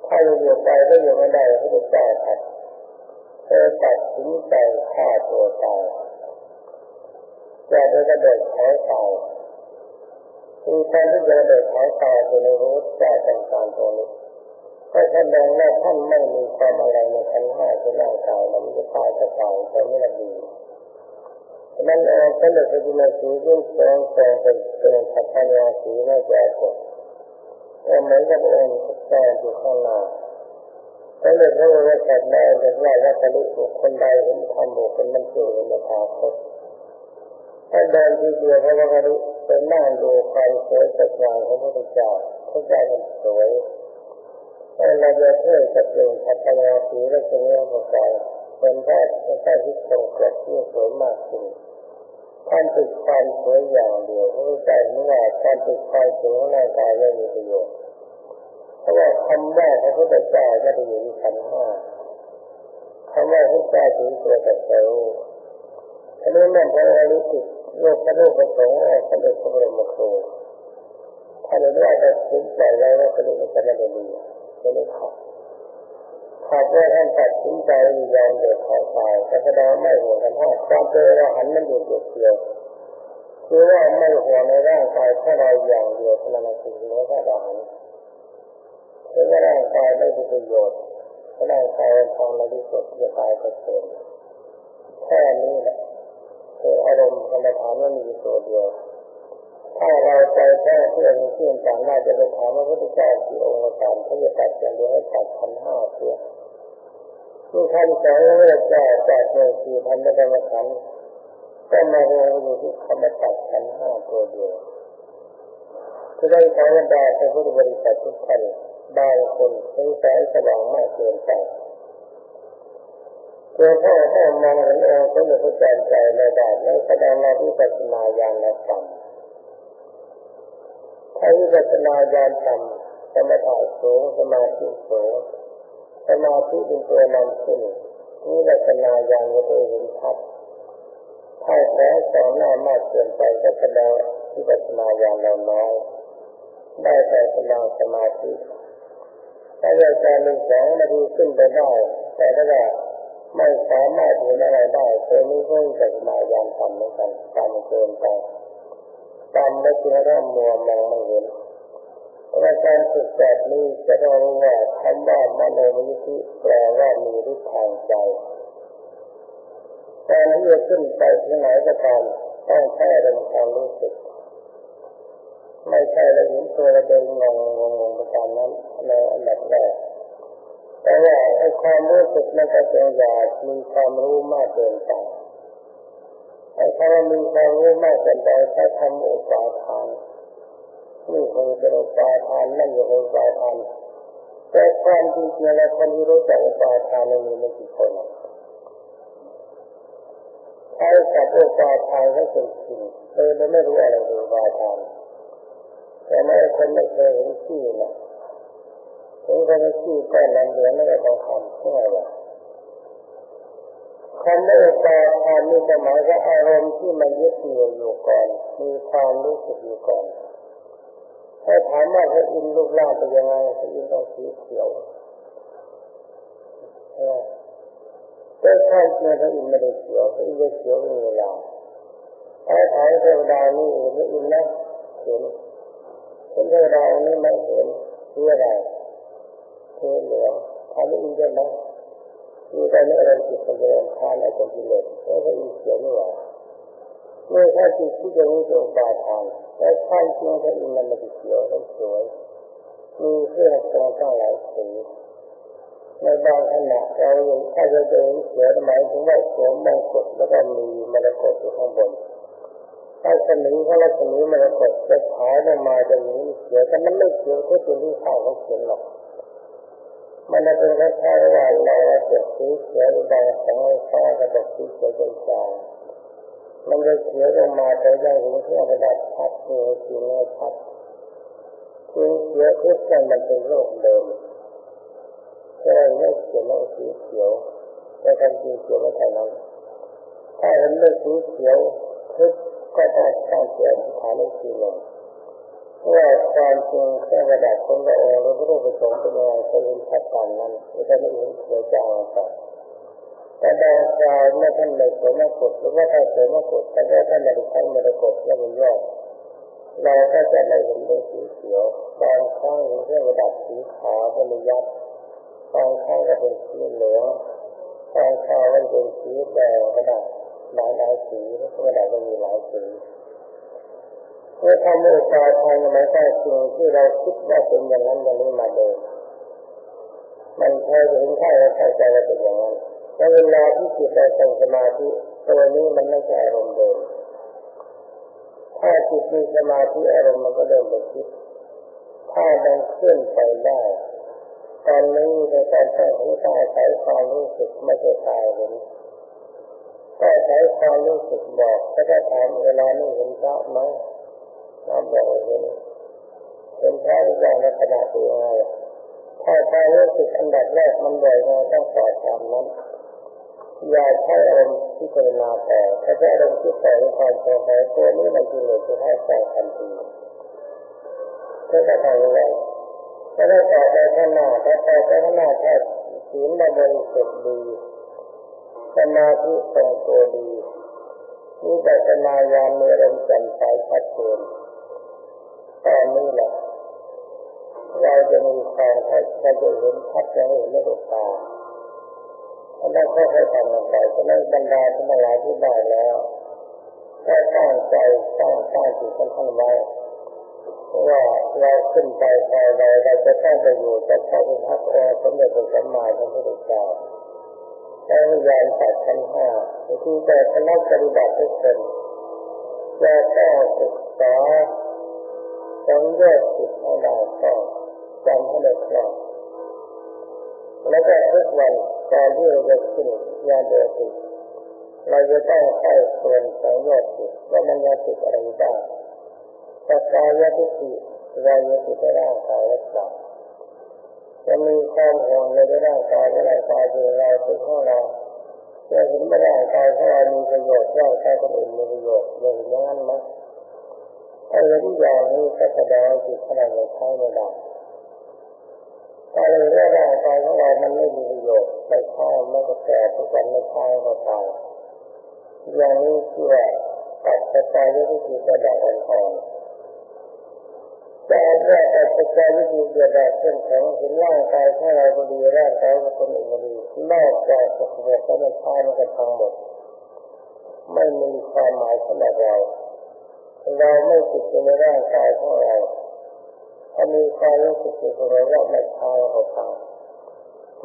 ถ้าอยู่ไปก็อยู่ไม่ได้พระเจ้าครับเธอตัดสินใจฆ่าตัวตายจะได้กระโดดเขาตายคือการที่จะกระโดดเขาตายตัวในรู้ใจต่างตัวนี้ก็แสดงว่าท่านไม่มีความอะไรในขันห้าคือร่างกายมันจะตายจะตายแต่ไม่ละดี นั้นเองก็เลยเป็นสียิ่งแสงแสงเป็นเป็นสัพพยาสีไม่แก่กดก็เหมือนกับเองค์แสงอยู่ข้างหน้าก็เลยพระองค์แสดงเป็นว่าวัตถุบุคคลใดเห็นความบุคคลนั้นคือเห็นธรรมถ้าเดินทีเดียวพระพุทธเป็นนั่งดูความสวยสดงามของพระพุทธเจ้าพระเจ้ามันสวยแต่เราจะเพื่อจะเปลี่ยนขัดงาสีและจะเนื้อประกาย เป็นแพทย์ในการที่ทรงกลับที่สวยมากขึ้นการติดความสวยอย่างเดียวพระพุทธเจ้าเมื่อการติดความสวยของร่างกายไม่มีประโยชน์เพราะว่าคำว่าพระพุทธเจ้าก็จะอยู่ที่ขันห้าคำว่าพระเจ้าถึงตัวแต่เจ้าอันนี้นั่นเป็นอริจิตโลกพระรูปประสงค์อะไรสมเด็จพระบรมครูถ้าเราได้ตัดสินใจแล้วว่าจะรู้จะไม่ดีจะไม่ขัดขั ดว่าท่านตัดสินใจยอมเด็ดของตายก็แสดงไม่ห่วงกันท่าความเป็นอรหันต์มันอยู่เดียวคือว่าไม่ห่วงในร่างกายแค่เราอย่างเดียวเท่านั้นคือเนื้อพระอรหันต์ถึงว่าร่างกายไม่มีประโยชน์ร่างกายเป็นทองในที่สุดจะตายก็เสื่อมแค่นี้แหละคืออารมณ์กรรมฐานมันมีตัวเดียวถ้าเราไปแค่เพื่อนเพื่อนต่างน่าจะไปถามว่าพระพุทธเจ้ากี่องค์การเขาจะตัดอย่างเดียวให้ตัดพันห้าเพื่อ ที่ท่านสอนพระพุทธเจ้าตัดหนึ่งสี่พันธกรรมฐานก็มาเรียนอยู่ที่คำตัดพันห้าตัวเดียวจะได้ขอให้ได้พระพุทธบริษัททุกท่านบางคนใช้แสงสว่างมากเกินไปเพื่อพ่อพ่อมองเห็นเองก็จะเข้าใจใจไม่ได้ไม่แสดงในวิปัสสนาญาณต่ำถ้าวิปัสสนาญาณต่ำสมถะสูงสมาธิสูง สมาธิเป็นตัวนำขึ้นนี่ลักษณะญาณจะไปเห็นชัดถ้าแพ้สองหน้ามากเกินไปก็แสดงวิปัสสนาญาณเราน้อยได้แต่สมาสมาธิถ้าอยาจะหนึ่งสองนาทีขึ้นไปได้ แต่ถ้าไม่สามารถเห็นอะไรได้ตัวนี้ก็จะมายามทำเหมือนกันตามเกินไปตามได้จึงเริ่มมัวมองไม่เห็น เพราะการฝึกแบบนี้จะต้องรู้ว่าคำว่ามโนมยิธิแปลว่ามีฤทธิ์ทางใจการที่จะขึ้นไปที่ไหนก็ตามต้องแค่เรื่องความรู้สึก ไม่ใช่เราเห็นตัวเราเดินงงงงประการนั้นในอันดับแรกแต่ว่าไอ้ความรู้สึกมันก็เป็นอยากมีความรู้มากเกินไปไอ้คำว่ามีความรู้มากเกินไปใช้ทำอุปาทาน นี่คงเป็นอุปาทานนั่นอยู่เป็นอุปาทานแต่ความจริงๆแล้วคนที่รู้จักอุปาทานมีไม่กี่คนใช้กับอุปาทานให้เป็นจริงเลยไม่รู้อะไรคืออุปาทานแต่ไม่คนไม่เคยเห็นที่นะถึงจะไม่ขี้ก้อนนั้นเหลือไม่ได้ทองคำใช่ไหมล่ะคำว่าตาทานมีหมายว่าอารมณ์ที่มันยึดเหนี่ยวอยู่ก่อน มีความรู้สึกอยู่ก่อน ถ้าถามว่าพระอินทร์รูปร่างเป็นยังไงพระอินทร์ต้องสีเขียวแต่ข้าจริงพระอินทร์ไม่ได้เขียวพระอินทร์เขียวเป็นเวลาถ้าถามเทวดานี่พระอินทร์นะเห็นเห็นเทวดาอนี้ไม่เห็นเพื่ออะไรเทเหลืองทำให้อินเดียนะมีแต่เนื้อเราจิตมันเริ่มทานอะไรกันกิเลสแล้วก็อินเสียวไม่ไหว เมื่อถ้าจิตที่จะมีตัวบาทานแต่ความจริงถ้าอินมันมันจะเขียวมันสวย มีเครื่องแสงตั้งหลายสีในบางขณะเราถ้าจะเดินเสียหมายถึงว่าสวมมงกุฎแล้วก็มีมรกตอยู่ข้างบนถ้าสนิมถ้าเราสนิมมรกตจะฉายออกมาจะมีเสียแต่มันไม่เขียวแค่ตัวที่ข้าวเขาเขียนหรอกมันจะเป็นแคล้ายๆว่าเราจ็บสีเขียวแดงของไฟฟ้ากระดกสีเขียวจาง มันจะเขียวลงมาแต่ยังเห็นเครื่องประดับชัดมีสีเนื้อชัดคือเขียวทุกอย่างมันเป็นโรคเดิมแต่ไม่เขียวไม่สีเขียวแต่การจริงเขียวไม่ใช่นั้นถ้าเห็นเลือดสีเขียวทุกข์ก็ต้องตั้งใจฐานอีกทีหนึ่งว่าความจริงเครื่องประดับของพระองค์หรือพระรูปประสงค์เป็นยังไงก็เห็นชัดตามนั้นไม่ได้ไม่เห็นเสียจางต่อ แต่บางคราวเมื่อท่านไม่สวมกดหรือว่าท่านสวมกดแต่ว่าท่านไม่ได้ใช้มรกตและเป็นยอดเราก็จะไม่เห็นเป็นสีเขียวบางครั้งเห็นเครื่องระดับสีขาวเป็นยับบางครั้งก็เป็นสีเหลืองบางคราวก็เป็นสีแดงก็ได้หลายหลายสีแล้วก็ประดับก็มีหลายสีเมื่อทำอุปาทานหมายถึงสิ่งที่เราคิดว่าเป็นอย่างนั้นอย่างนี้มาเดิมมันพอเห็นข้าแล้วเข้าใจว่าเป็นอย่างนั้น แล้วเวลาที่จิตเราทำสมาธิตัวนี้มันไม่ใช่อารมณ์เดิมถ้าจิตมีสมาธิอารมณ์มันก็เริ่มไปคิดถ้ามันเคลื่อนไปได้ตอนนี้ในการตั้งหูตาใช้ความรู้สึกไม่ใช่ตายเห็นแต่ใช้ความรู้สึกบอกถ้าจะถามเวลานี้เห็นพระไหมน้ำบอกเห็นเห็นพระอย่างในขณะตัวยังไงถ้าความรู้สึกอันดับแรกมันบ่อยไงต้องตอบตามนั้น อย่าใช้อารมณ์ที่กรุณาแต่ถ้าใช้อารมณ์ที่แต่ในความสงสัยตัวนี้มันกิเลสจะให้ใส่ทันทีเพื่อจะทำยังไงก็ได้ต่อไปข้างหน้าถ้าต่อไปข้างหน้าถ้าศีลมันบริสุทธิ์ดีสมาธิทรงตัวดีมีปัจนายานมีอารมณ์แจ่มใสชัดเจนตอนนี้แหละเราจะมีความเราจะเห็นชัดจะเห็นไม่ดูตา แล้วก็ค่อยๆทำกันไปจะไม่บรรดาทั้งหลายที่ได้แล้วก็ตั้งใจตั้งตั้งจิตกันทั้งไว้ว่าเราขึ้นไปภายในเราจะต้องไปอยู่จะเข้าไปพักองค์สมเด็จพระสัมมาสัมพุทธเจ้าแล้วยานตัดชั้นห้าที่แต่คณะปฏิบัติทุกคนจะต้องศึกษาสังเวชจิตให้ได้ก็จำให้ได้คล่อง แล้วก็ทุกวันตอนที่เราจะขึ้นยาเดือดเราจะต้องใช้าส่วนสังเวชจิว่ามันจะติดอะไรบ้างสกายทิฏฐิเราจะติดร่างกายหรือเปล่าจะมีความห่วงในร่างกายร่างกายเป็นเราเป็นของเราจะเห็นว่าร่างกายของเรามีประโยชน์ร่างกายคนอื่นมีประโยชน์อย่างนั้นไหมถ้าเห็นอย่างนี้ก็แสดงจิตขนาดใช้ไม่ได้ ถ้าเราเรื่องร่างกายของเรามันไม่มีประโยชน์ไม่ใช่ไม่ก็แก่ทุกวันไม่ใช่ก็ตายอย่างนี้คือว่าตัดสกายทิฏฐิก็ดับอ่อนแต่แม่แต่สกายวิธีเดียดเส้นแข็งเห็นร่างกายของเราก็ดีร่างกายของคนอื่นก็ดีนอกจากสกายก็ไม่ใช่มันกันทั้งหมดไม่มีความหมายสำหรับเราเราไม่ติดในร่างกายของเรา ถ้ามีความรู้สึกของเราว่าไม่ทางก็ทาง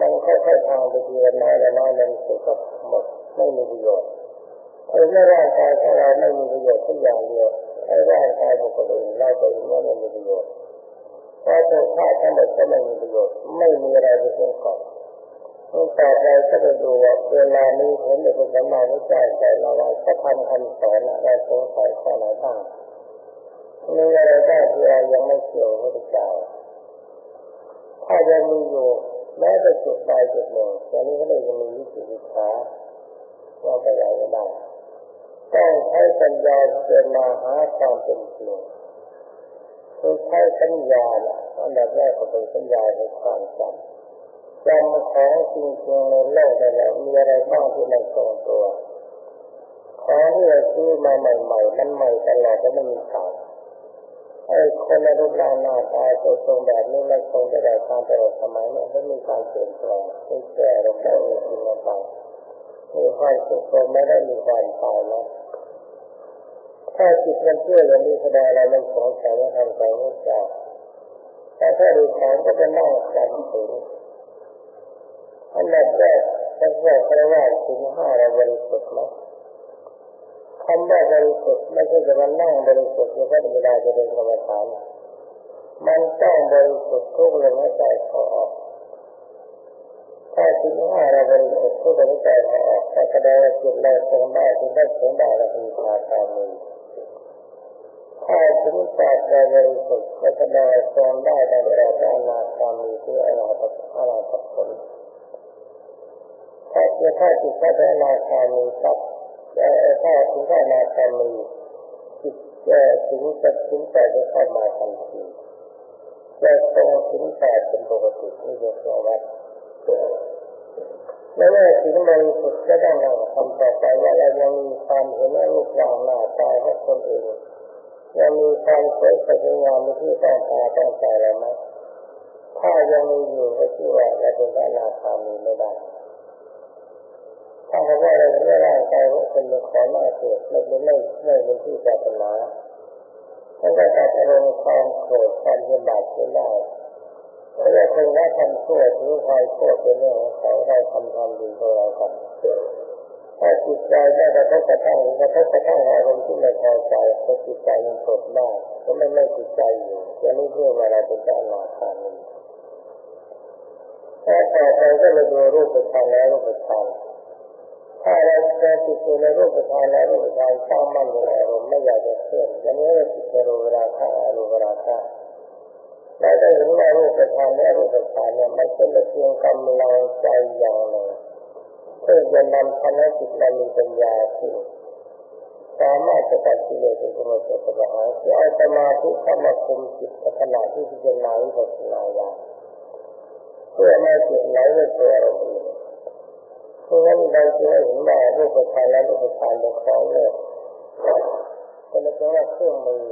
มันค่อยๆทางไปทีละน้อยละน้อยมันสุดกับหมดไม่มีประโยชน์ไอ้ร่างกายของเราไม่มีประโยชน์ทุกอย่างเดียวไอ้ร่างกายของคนอื่นเราก็เห็นว่าไม่มีประโยชน์เพราะตัวข้าทั้งหมดก็ไม่มีประโยชน์ไม่มีอะไรเป็นเครื่องก่อเมื่อต่อไปก็จะดูว่าเวลานี้เห็นเด็กคนสมาธิใจแต่เราเราทำคำสอนเราสงสัยข้อไหนบ้าง มีอะไรบ้างที่เรายังไม่เชื่อพระเจ้าถ้ายังมีอยู่แม้แต่จุดใดจุดหนึ่งอย่างนี้ก็เลยจะมีวิจิตรขาว่าไปไหนก็ได้ต้องใช้ปัญญาเดินมาหาความเป็นจริงคือใช้ปัญญาล่ะอันดับแรกก็เป็นปัญญาในความจำจำของจริงๆในโลกในแล้วมีอะไรบ้างที่มันทรงตัวของที่เราซื้อมาใหม่ๆมันใหม่ตลอดแล้วไม่มีขาย ไอ้คนในรูปร่างหน้าตาตัวทรงแบบนี้ไม่คงจะได้ความตลอดสมัยนี้ไม่มีการเปลี่ยนแปลงม่แก่เราแก่มีจริงมาไปมีความสุขไม่ได้มีความตายนะถ้าจิตมันเชื่ออย่างนี้แสดงอะไรมันสงสัยว่าทำใจไม่จบแต่ถ้าดูของก็จะนั่งกันถึงอันดับแรกท่านบอกว่าถึงห้าเราบริสุทธิ์ไหม คำว่าบริสุทธิ์ไม่ใช่จะมานั่งบริสุทธิ์ในพระบิดาจะเป็นกรรมฐานมันต้องบริสุทธิ์ทุกลมหายใจเข้าออกถ้าถึงว่าเราบริสุทธิ์ทุกลมหายใจเข้าออกแต่แสดงว่าจิตเราทรงได้ถึงได้ทรงได้เราเป็นชาตามีถ้าถึงจัดเราบริสุทธิ์ก็แสดงทรงได้ตั้งแต่พระอนาคามีที่อรหัตอรหัตผลถ้าจะถ้าจิตพระอนาคามีทรัพย์ ถ้าถึงขนาดการมีจิตจถึงจะถึงแต่จะเข้ามาทันทีจะทรงถึงแต่เป็นปกตินี่เรียกว่าวัดแล้วเมื่อถึงบริสุทธิ์ก็ได้นั่งทำต่อไปว่าเรายังมีความเห็นว่ารูปร่างหน้าตาให้คนอื่นยังมีความสวยสดงามที่ต้องตาต้องใจเราไหมถ้ายังมีอยู่ก็ชื่อว่าเราเป็นพระนาคามีไม่ได้ ถ้าเราว่าเราไม่ร่างกายว่าเป็นขอหน้าเกิดไม่เป็นไม่ไม่เป็นที่ปรารถนาถ้าารมณ์ความโกรธความเยำบากจะได้เพราะว่าคนละทำชั่วถือความชั่วเป็นเรื่องของเขาเราทำความดีของเราครับถ้าจิตใจได้กระทบกระทั่งกระทบกระทั่งอารมณ์ที่ไม่พอใจก็จิตใจมันโกดได้ก็ไม่ไม่จิตใจอยู่จะรู้เรื่องอะไรเป็นเจ้าหน้าที่นี้ถ้าต่อไปก็เลยดูรูปธรรมแล้วรูปธรรม ถ้าเราจะติดอยู่ในรูปธรรมแล้วรูปธรรมตั้งมั่นอยู่ในอารมณ์ไม่อยากจะเคลื่อนอย่างนี้เราติดในรูปราคะอรูปราคะเราได้เห็นว่ารูปธรรมและรูปธรรมเนี่ยไม่ใช่เพียงกำลังใจอย่างหนึ่งเพื่อจะนำทำให้จิตเรามีปัญญาขึ้นสามารถจะตัดกิเลสเป็นสมุทรสาครที่เอาสมาธิเข้ามาคุมจิตขณะที่พิจารณาวิปัสสนาญาณเพื่อไม่จิตไหลไปตัวเราเองเพ ราะงั้นเราเห็นว่ารูปธรรมและรูปธรรมเป็นของเลิศเป็นเรียกว่าเครื่องมือ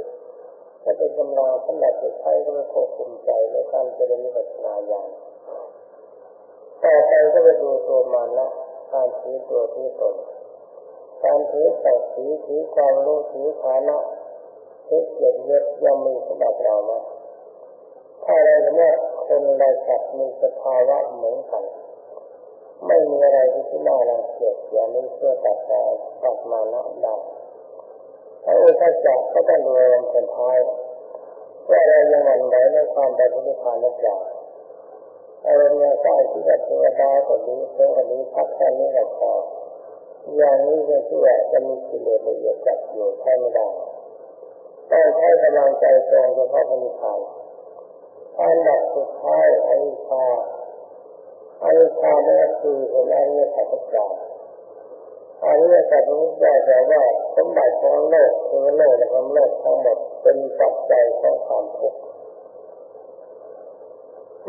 ถ้าเป็นกำลังสำหรับจะใช้ก็ไม่ควบคุมใจในการเจริญวิปัสสนาญาณต่อไปก็จะดูตัวมานะการถือตัวที่ตนการถือศักดิ์ศรีถือความรู้ถือฐานะถือเกียรติยศยังมีสำหรับเราไหมถ้าเราเนี่ยคนเราสัตว์มีสภาวะเหมือนกัน ไม่มีอะไรที่น่ารังเกียจอย่างนี้เพื่อตัดแต่ตัดมานะได้ถ้าอุตจักก็ต้องดูอารมณ์เป็นท้ายว่าเรายังหวั่นไหวในความไปพุทธพานหรือเปล่าอารมณ์ยังสร้างที่จะเทวดาก็ดีเทวดาพักแค่นี้แหละพออย่างนี้ก็ชื่อว่าจะมีกิเลสละเอียดจับอยู่ใช่ไม่ได้ต้องใช้กำลังใจตรงเฉพาะพระนิพพานอันดับสุดท้ายอวิชา อวิชานี่คือเห็นอริยสัจจ์อริยสัจรู้ได้แต่ว่าสมบัติของโลกคือโลกและความโลกทั้งหมดเป็นปัจจัยของความทุกข์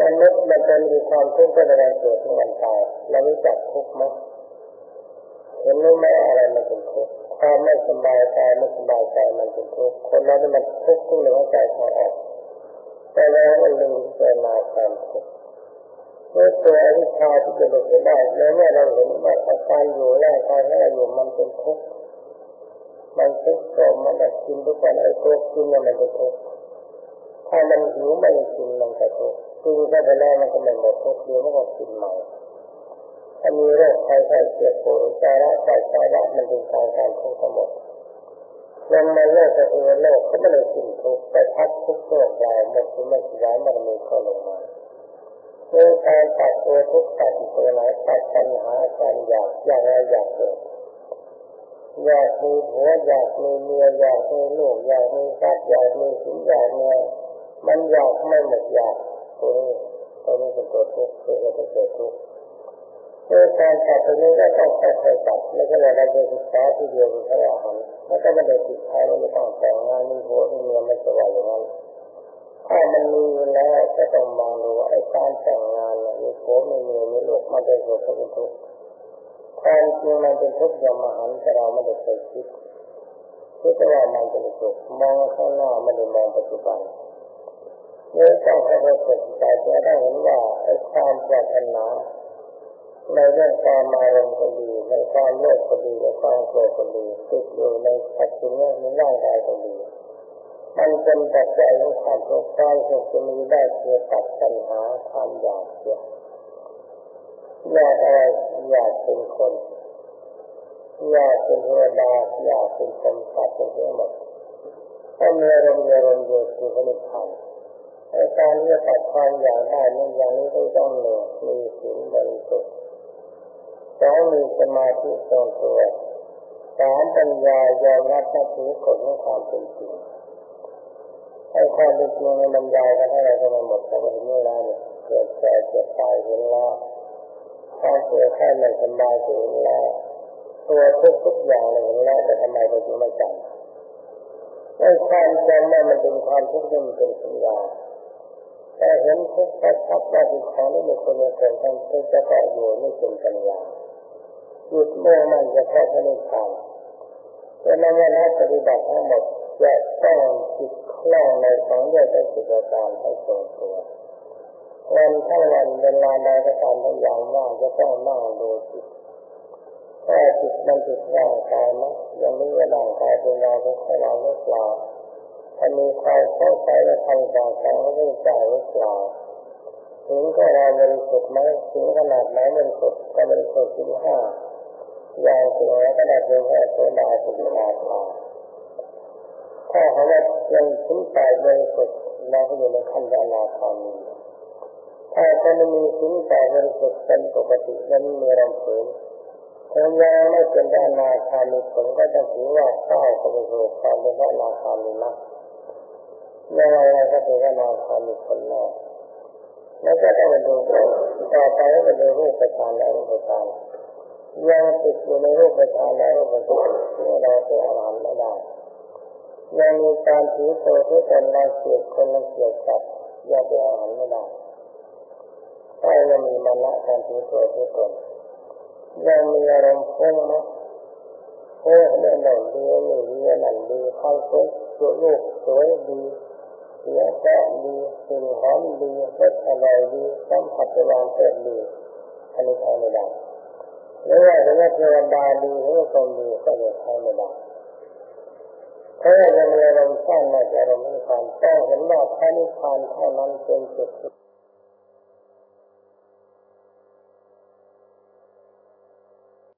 มนุษย์มันจะมีความทุกข์เป็นอะไรเกิดขึ้นวันตายเรารู้จักทุกข์ไหมเห็นรู้ไหมอะไรมันเป็นทุกข์ความไม่สบายใจไม่สบายใจมันเป็นทุกข์คนเราเนี่ยมันทุกข์ทุกเรื่องใจของออกแต่แล้วก็ลืมเจรนาความทุกข์ เมื่อตัวอวิชชาที่จะหลุดไปได้แล้วเมื่อเราเห็นว่าอาการอยู่ร่างกายให้เราอยู่มันเป็นทุกข์มันทุกข์โทมมันกินทุกวันไอ้ตัวกินเนี่ยมันเป็นทุกข์ถ้ามันหิวไม่กินมันจะทุกข์กินก็ไปแล้วมันก็ไม่หมดทุกข์เดียวมันก็กินใหม่ถ้ามีโรคภัยไข้เจ็บปวดใจร้ายใจสาระมันเป็นการการทุกข์ทั้งหมดลงมาโลกก็คือโลกก็ไม่ได้สิ้นทุกข์ไปพักทุกข์โลกใหญ่หมดที่ไม่สยายมันมีก็ลงมา เรื่อการตัดตัวทุกข์ตัดตัวไหนตัดปัญหาการอยากอยากอะไรอยากเกิดอยากมีผัวอยากมีเมียอยากมีลูกอยากมีทรัพย์อยากมีสินอยากมีมันอยากไม่หมดอยากตัวนี้ตัวนี้เป็นตัวทุกข์ตัวนี้เป็นตัวทุกข์เรื่อการตัดตรงนี้ก็ต้องค่อยๆตัดไม่ใช่ว่าเราจะศึกษาที่เดียวเป็นพระอรหันต์แล้วก็ไม่ได้ติดใครไม่ต้องแต่งงานมีผัวมีเมียไม่สบายอย่างนั้น ถ้ามันมีอยู่แล้วจะต้องมองดูว่าไอ้การแต่งงานมีผัวมีเมียมีลูกมันเป็นทุขเป็นทุกข์ความจริงมันเป็นทุกข์อย่างมหันต์แต่เราไม่ได้เคยคิดคิดว่ามันเป็นทุกข์มองข้างหน้าไม่ได้มองปัจจุบันเนื่องจากให้เราสนใจจะได้เห็นว่าไอ้ความปรารถนาในเรื่องการอารมณ์ก็ดีในความโลภก็ดีในความโกรธก็ดีติดอยู่ในสัจจิเนี้ในร่างกายก็ดี มันเป็นปัจจัยของความทุกข์ใจจะมีได้เพื่อตัดปัญหาความอยากเสียอยากอะไรอยากเป็นคนอยากเป็นเทวดาอยากเป็นคนสัตว์เป็นทั้งหมดถ้ามีอารมณ์อารมณ์อยู่คือพระนิพพานในการที่จะตัดความอยากได้ในอย่างนี้ก็ต้องหนึ่งมีศีลบริสุทธิ์สองมีสมาธิทรงตัวสามปัญญายอมรับน้าที่กฎของความเป็นจริง ให้ความเป็นจริงในบรรยายกันให้เราจะมหมดแต่ว่เห็นเวลาเนี่ยเกิดแก่เจ็บตายเห็นแล้วความเกิดแค่ไม่สบายเห็นแล้วตัวทุกทุกอย่างเห็นแล้วแต่ทำไมเราจึงไม่จำไอ้ความจำนั่นมันเป็นความทุกข์ที่มันเป็นสัญญาแต่เห็นทุกข์ชัดๆว่าเป็นของที่มีคนในคนทั้งทุกข์จะเกาะอยู่นี่เป็นปัญญาหยุดเมื่อมันจะแค่พระนิพพานแต่ในวันนี้ปฏิบัติทั้งหมด จะต้องจิตคล่องในสังเวยจิตการให้ทรงตัววันทั้งวันเวลาใดก็ตามทุกอย่างว่าจะต้องนั่งดูจิตถ้าจิตมันติดร่างกายนะยังนี้ร่างกายเป็นเราเป็นเราหรือเปล่าปัญมีความสงสัยและทำจากแสงพระพุทธเจ้าหรือเปล่าถึงก็เราบริสุทธิ์ไหมถึงขนาดไหนบริสุทธิ์ก็บริสุทธิ์สิบห้าอย่างเสียก็ได้เป็นแค่โซดาสุดาคา ถ้าเขาว่ายังถึงใจบริสุทธิ์เราก็อยู่ในขั้นอนาคามีถ้าคนมีถึงใจบริสุทธิ์เป็นปกติและไม่มีรำผืนคนยังไม่เป็นอนาคามีผลก็จะถือว่าเข้าวเข้าไปสู่ความเป็นอนาคามีมากยังไงก็เป็นอนาคามีผลแน่แล้วก็ต้องดูต่อไปก็ไปดูรูปประชานและรูปประชานยังติดอยู่ในรูปประชานและรูปประชานที่อเราเป็นอรหันต์ไม่ได้ ยังมีการถือตัวที่เป็นเราเกียดคนเราเกียดสัตว์ยังเป็นอรหันไม่ได้ถ้ายังมีมันละการถือตัวที่ตนยังมีอารมณ์พุ่งนะโอ้เนี่ยหนังดีหนี่งดีหนังดีเข้าสวยสวลูกสวยดีเสียงแซ่ดีสิ่งหอมดีรสอร่อยดีสัมผัสระหว่างเพศดีอันนี้ใช้ไม่ได้หรือว่าจะว่าเทวดาดีหรือว่าคนดีก็จะใช้ไม่ได้ เพราะยังมีอารมณ์สร้างในอารมณ์นิพพานต้องเห็นว่าพระนิพพานเท่านั้นเป็นจุด